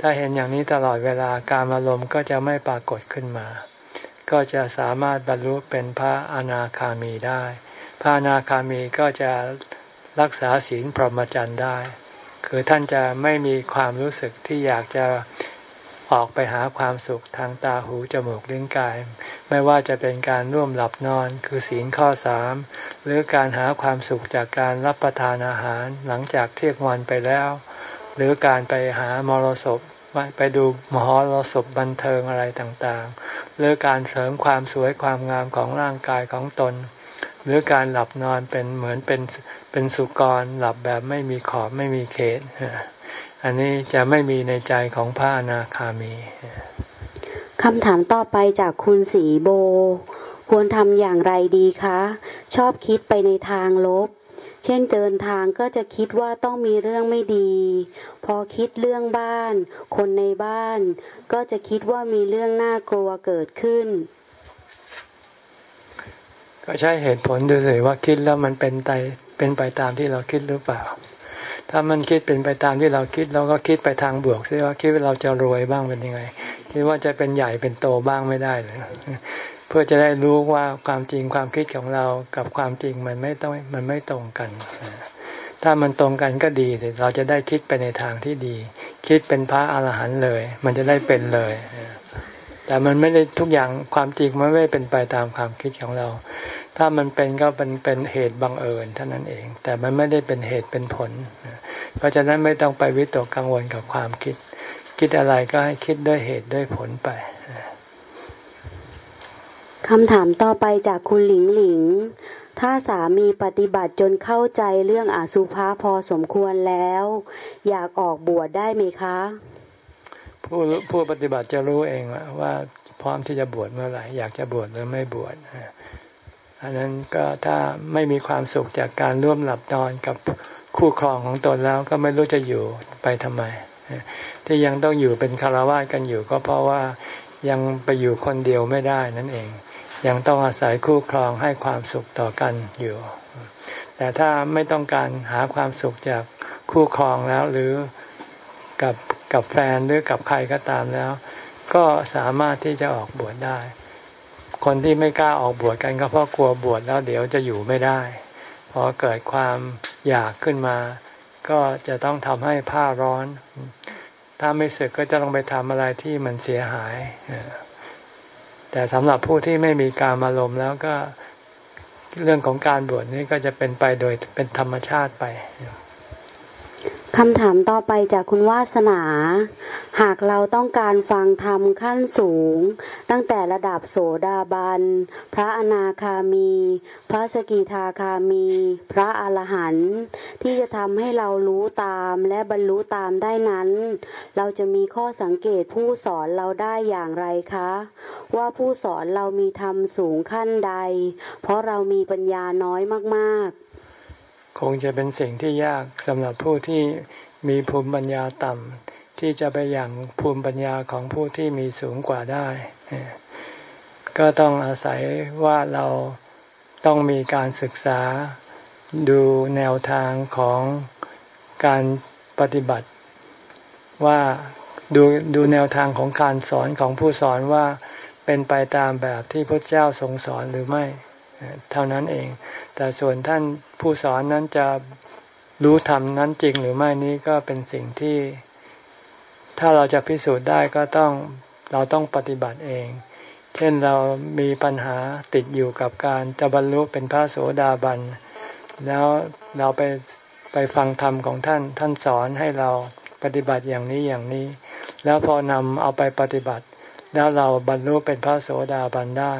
ถ้าเห็นอย่างนี้ตลอดเวลาการอารมณ์ก็จะไม่ปรากฏขึ้นมา ก็จะสามารถบรรลุเป็นพระอนาคามีได้ พระอนาคามีก็จะรักษาศีลพรหมจรรย์ได้ คือท่านจะไม่มีความรู้สึกที่อยากจะออกไปหาความสุขทางตาหูจมูกลิ้นกาย ไม่ว่าจะเป็นการร่วมหลับนอนคือศีลข้อสามหรือการหาความสุขจากการรับประทานอาหารหลังจากเที่ยงวันไปแล้ว หรือการไปหามรสพไปดูมหรสพบันเทิงอะไรต่างๆ หรือการเสริมความสวยความงามของร่างกายของตน หรือการหลับนอนเป็นเหมือนเป็นเป็นสุกรหลับแบบไม่มีขอบไม่มีเขต อันนี้จะไม่มีในใจของพระอนาคามีคำถามต่อไปจากคุณสีโบ ควรทำอย่างไรดีคะ ชอบคิดไปในทางลบ เช่นเดินทางก็จะคิดว่าต้องมีเรื่องไม่ดี พอคิดเรื่องบ้าน คนในบ้าน ก็จะคิดว่ามีเรื่องน่ากลัวเกิดขึ้น ก็ใช่เหตุผลดูเลยว่าคิดแล้วมันเป็นไปเป็นไปตามที่เราคิดหรือเปล่า ถ้ามันคิดเป็นไปตามที่เราคิดเราก็คิดไปทางบวกซิว่าคิดว่าเราจะรวยบ้างเป็นยังไงคิดว่าจะเป็นใหญ่เป็นโตบ้างไม่ได้เลย พื่อจะได้รู้ว่าความจริงความคิดของเรากับความจริงมันไม่ต้องมันไม่ตรงกัน ถ้ามันตรงกันก็ดีเราจะได้คิดไปในทางที่ดี คิดเป็นพระอาหารหันต์เลย มันจะได้เป็นเลย แต่มันไม่ได้ทุกอย่างความจริงมันไม่เป็นไปตามความคิดของเรา ถ้ามันเป็นก็เป็นเป็นเหตุบังเอิญเท่านั้นเอง แต่มันไม่ได้เป็นเหตุเป็นผล เพราะฉะนั้นไม่ต้องไปวิตกกังวลกับความคิด คิดอะไรก็ให้คิดด้วยเหตุด้วยผลไป คำถามต่อไปจากคุณหลิงหลิง ถ้าสามีปฏิบัติจนเข้าใจเรื่องอาสุภะพอสมควรแล้ว อยากออกบวชได้ไหมคะ ผู้ผู้ปฏิบัติจะรู้เองว่าพร้อมที่จะบวชเมื่อไหร่อยากจะบวชหรือไม่บวชอันนั้นก็ถ้าไม่มีความสุขจากการร่วมหลับนอนกับคู่ครองของตนแล้วก็ไม่รู้จะอยู่ไปทำไม ที่ยังต้องอยู่เป็นคารวะกันอยู่ก็เพราะว่ายังไปอยู่คนเดียวไม่ได้นั่นเอง ยังต้องอาศัยคู่ครองให้ความสุขต่อกันอยู่ แต่ถ้าไม่ต้องการหาความสุขจากคู่ครองแล้วหรือกับกับแฟนหรือกับใครก็ตามแล้ว ก็สามารถที่จะออกบวชได้ คนที่ไม่กล้าออกบวชกันก็เพราะกลัวบวชแล้วเดี๋ยวจะอยู่ไม่ได้พอเกิดความอยากขึ้นมา ก็จะต้องทำให้ผ้าร้อน ถ้าไม่สึกก็จะต้องไปทำอะไรที่มันเสียหาย แต่สำหรับผู้ที่ไม่มีการอารมณ์แล้วก็เรื่องของการบวชนี่ก็จะเป็นไปโดยเป็นธรรมชาติไป คำถามต่อไปจากคุณวาสนา หากเราต้องการฟังธรรมขั้นสูง ตั้งแต่ระดับโสดาบัน พระอนาคามี พระสกิทาคามี พระอรหันต์ที่จะทำให้เรารู้ตามและบรรลุตามได้นั้น เราจะมีข้อสังเกตผู้สอนเราได้อย่างไรคะ ว่าผู้สอนเรามีธรรมสูงขั้นใด เพราะเรามีปัญญาน้อยมากๆ คงจะเป็นสิ่งที่ยากสำหรับผู้ที่มีภูมิปัญญาต่ำที่จะไปอย่างภูมิปัญญาของผู้ที่มีสูงกว่าได้ ก็ต้องอาศัยว่าเราต้องมีการศึกษาดูแนวทางของการปฏิบัติ ว่าดูดูแนวทางของการสอนของผู้สอนว่าเป็นไปตามแบบที่พระเจ้าทรงสอนหรือไม่ เท่านั้นเอง แต่ส่วนท่านผู้สอนนั้นจะรู้ธรรมนั้นจริงหรือไม่นี้ก็เป็นสิ่งที่ ถ้าเราจะพิสูจน์ได้ก็ต้องเราต้องปฏิบัติเอง เช่นเรามีปัญหาติดอยู่กับการจะบรรลุเป็นพระโสดาบัน แล้วเราไปไปฟังธรรมของท่าน ท่านสอนให้เราปฏิบัติอย่างนี้อย่างนี้ แล้วพอนำเอาไปปฏิบัติ แล้วเราบรรลุเป็นพระโสดาบันได้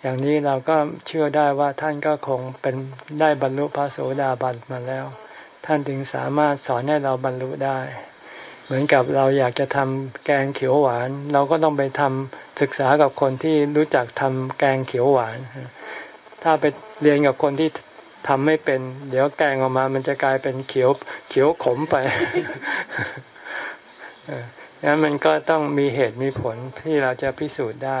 อย่างนี้เราก็เชื่อได้ว่าท่านก็คงเป็นได้บรรลุพระโสดาบันมาแล้ว ท่านถึงสามารถสอนให้เราบรรลุได้ เหมือนกับเราอยากจะทำแกงเขียวหวาน เราก็ต้องไปทำศึกษากับคนที่รู้จักทำแกงเขียวหวาน ถ้าไปเรียนกับคนที่ทำไม่เป็น เดี๋ยวแกงออกมา มันจะกลายเป็นเขียวเขียวขมไปนั้นมันก็ต้องมีเหตุมีผลที่เราจะพิสูจน์ได้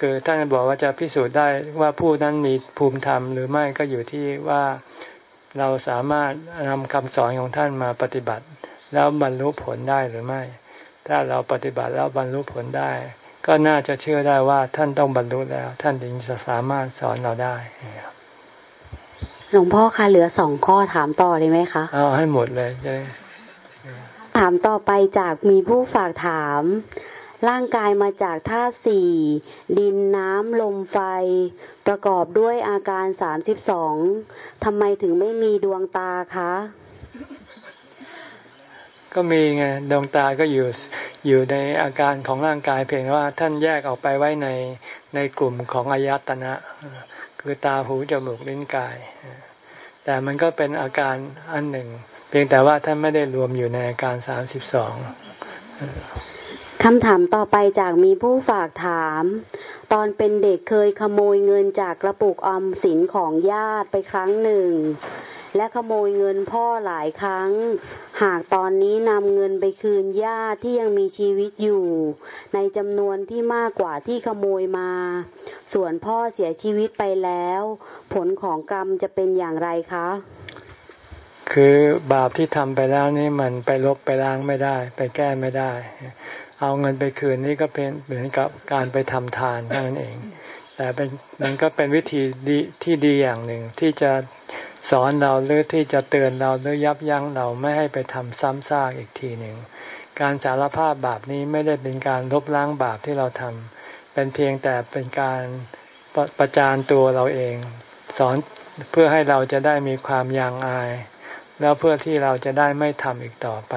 คือท่านบอกว่าจะพิสูจน์ได้ว่าผู้นั้นมีภูมิธรรม หรือไม่ก็อยู่ที่ว่าเราสามารถนำคำสอนของท่านมาปฏิบัติ แล้วบรรลุผลได้หรือไม่ ถ้าเราปฏิบัติแล้วบรรลุผลได้ ก็น่าจะเชื่อได้ว่าท่านต้องบรรลุแล้ว ท่านถึงจะสามารถสอนเราได้หลวงพ่อคะเหลือสองข้อถามต่อเลยไหมคะเอาให้หมดเลยถามต่อไปจากมีผู้ฝากถาม ร่างกายมาจากธาตุสี่ ดินน้ำลมไฟ ประกอบด้วยอาการสามสิบสองทำไมถึงไม่มีดวงตาคะ ก็มีไงดวงตาก็อยู่อยู่ในอาการของร่างกายเพียงว่าท่านแยกออกไปไว้ในในกลุ่มของอายตนะ คือตาหูจมูกลิ้นกาย แต่มันก็เป็นอาการอันหนึ่ง เพียงแต่ว่าท่านไม่ได้รวมอยู่ในอาการสามสิบสอง คำถามต่อไปจากมีผู้ฝากถาม ตอนเป็นเด็กเคยขโมยเงินจากกระปุกออมสินของญาติไปครั้งหนึ่ง และขโมยเงินพ่อหลายครั้ง หากตอนนี้นำเงินไปคืนญาติที่ยังมีชีวิตอยู่ ในจำนวนที่มากกว่าที่ขโมยมา ส่วนพ่อเสียชีวิตไปแล้ว ผลของกรรมจะเป็นอย่างไรคะ คือบาปที่ทำไปแล้วนี่มันไปลบไปล้างไม่ได้ ไปแก้ไม่ได้ เอาเงินไปคืนนี่ก็เป็นเหมือนกับการไปทำทานเท่านั้นเอง แต่เป็นมันก็เป็นวิธีดีที่ดีอย่างหนึ่งที่จะสอนเราหรือที่จะเตือนเราหรือยับยั้งเราไม่ให้ไปทำซ้ำซากอีกทีหนึ่งการสารภาพบาปนี้ไม่ได้เป็นการลบล้างบาปที่เราทำเป็นเพียงแต่เป็นการประประจานตัวเราเอง สอนเพื่อให้เราจะได้มีความยางอาย แล้วเพื่อที่เราจะได้ไม่ทำอีกต่อไป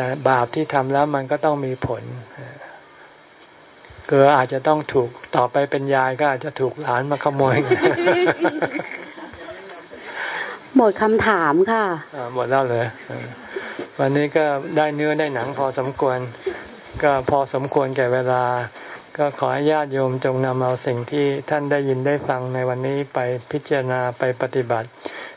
แต่บาปที่ทำแล้วมันก็ต้องมีผลก็อาจจะต้องถูกต่อไปเป็นยายก็อาจจะถูกหลานมาขโมย หมดคำถามค่ะหมดแล้วเลยวันนี้ก็ได้เนื้อได้หนังพอสมควร ก็พอสมควรแก่เวลา ก็ขอให้ญาติโยมจงนำเอาสิ่งที่ท่านได้ยินได้ฟังในวันนี้ไปพิจารณาไปปฏิบัติ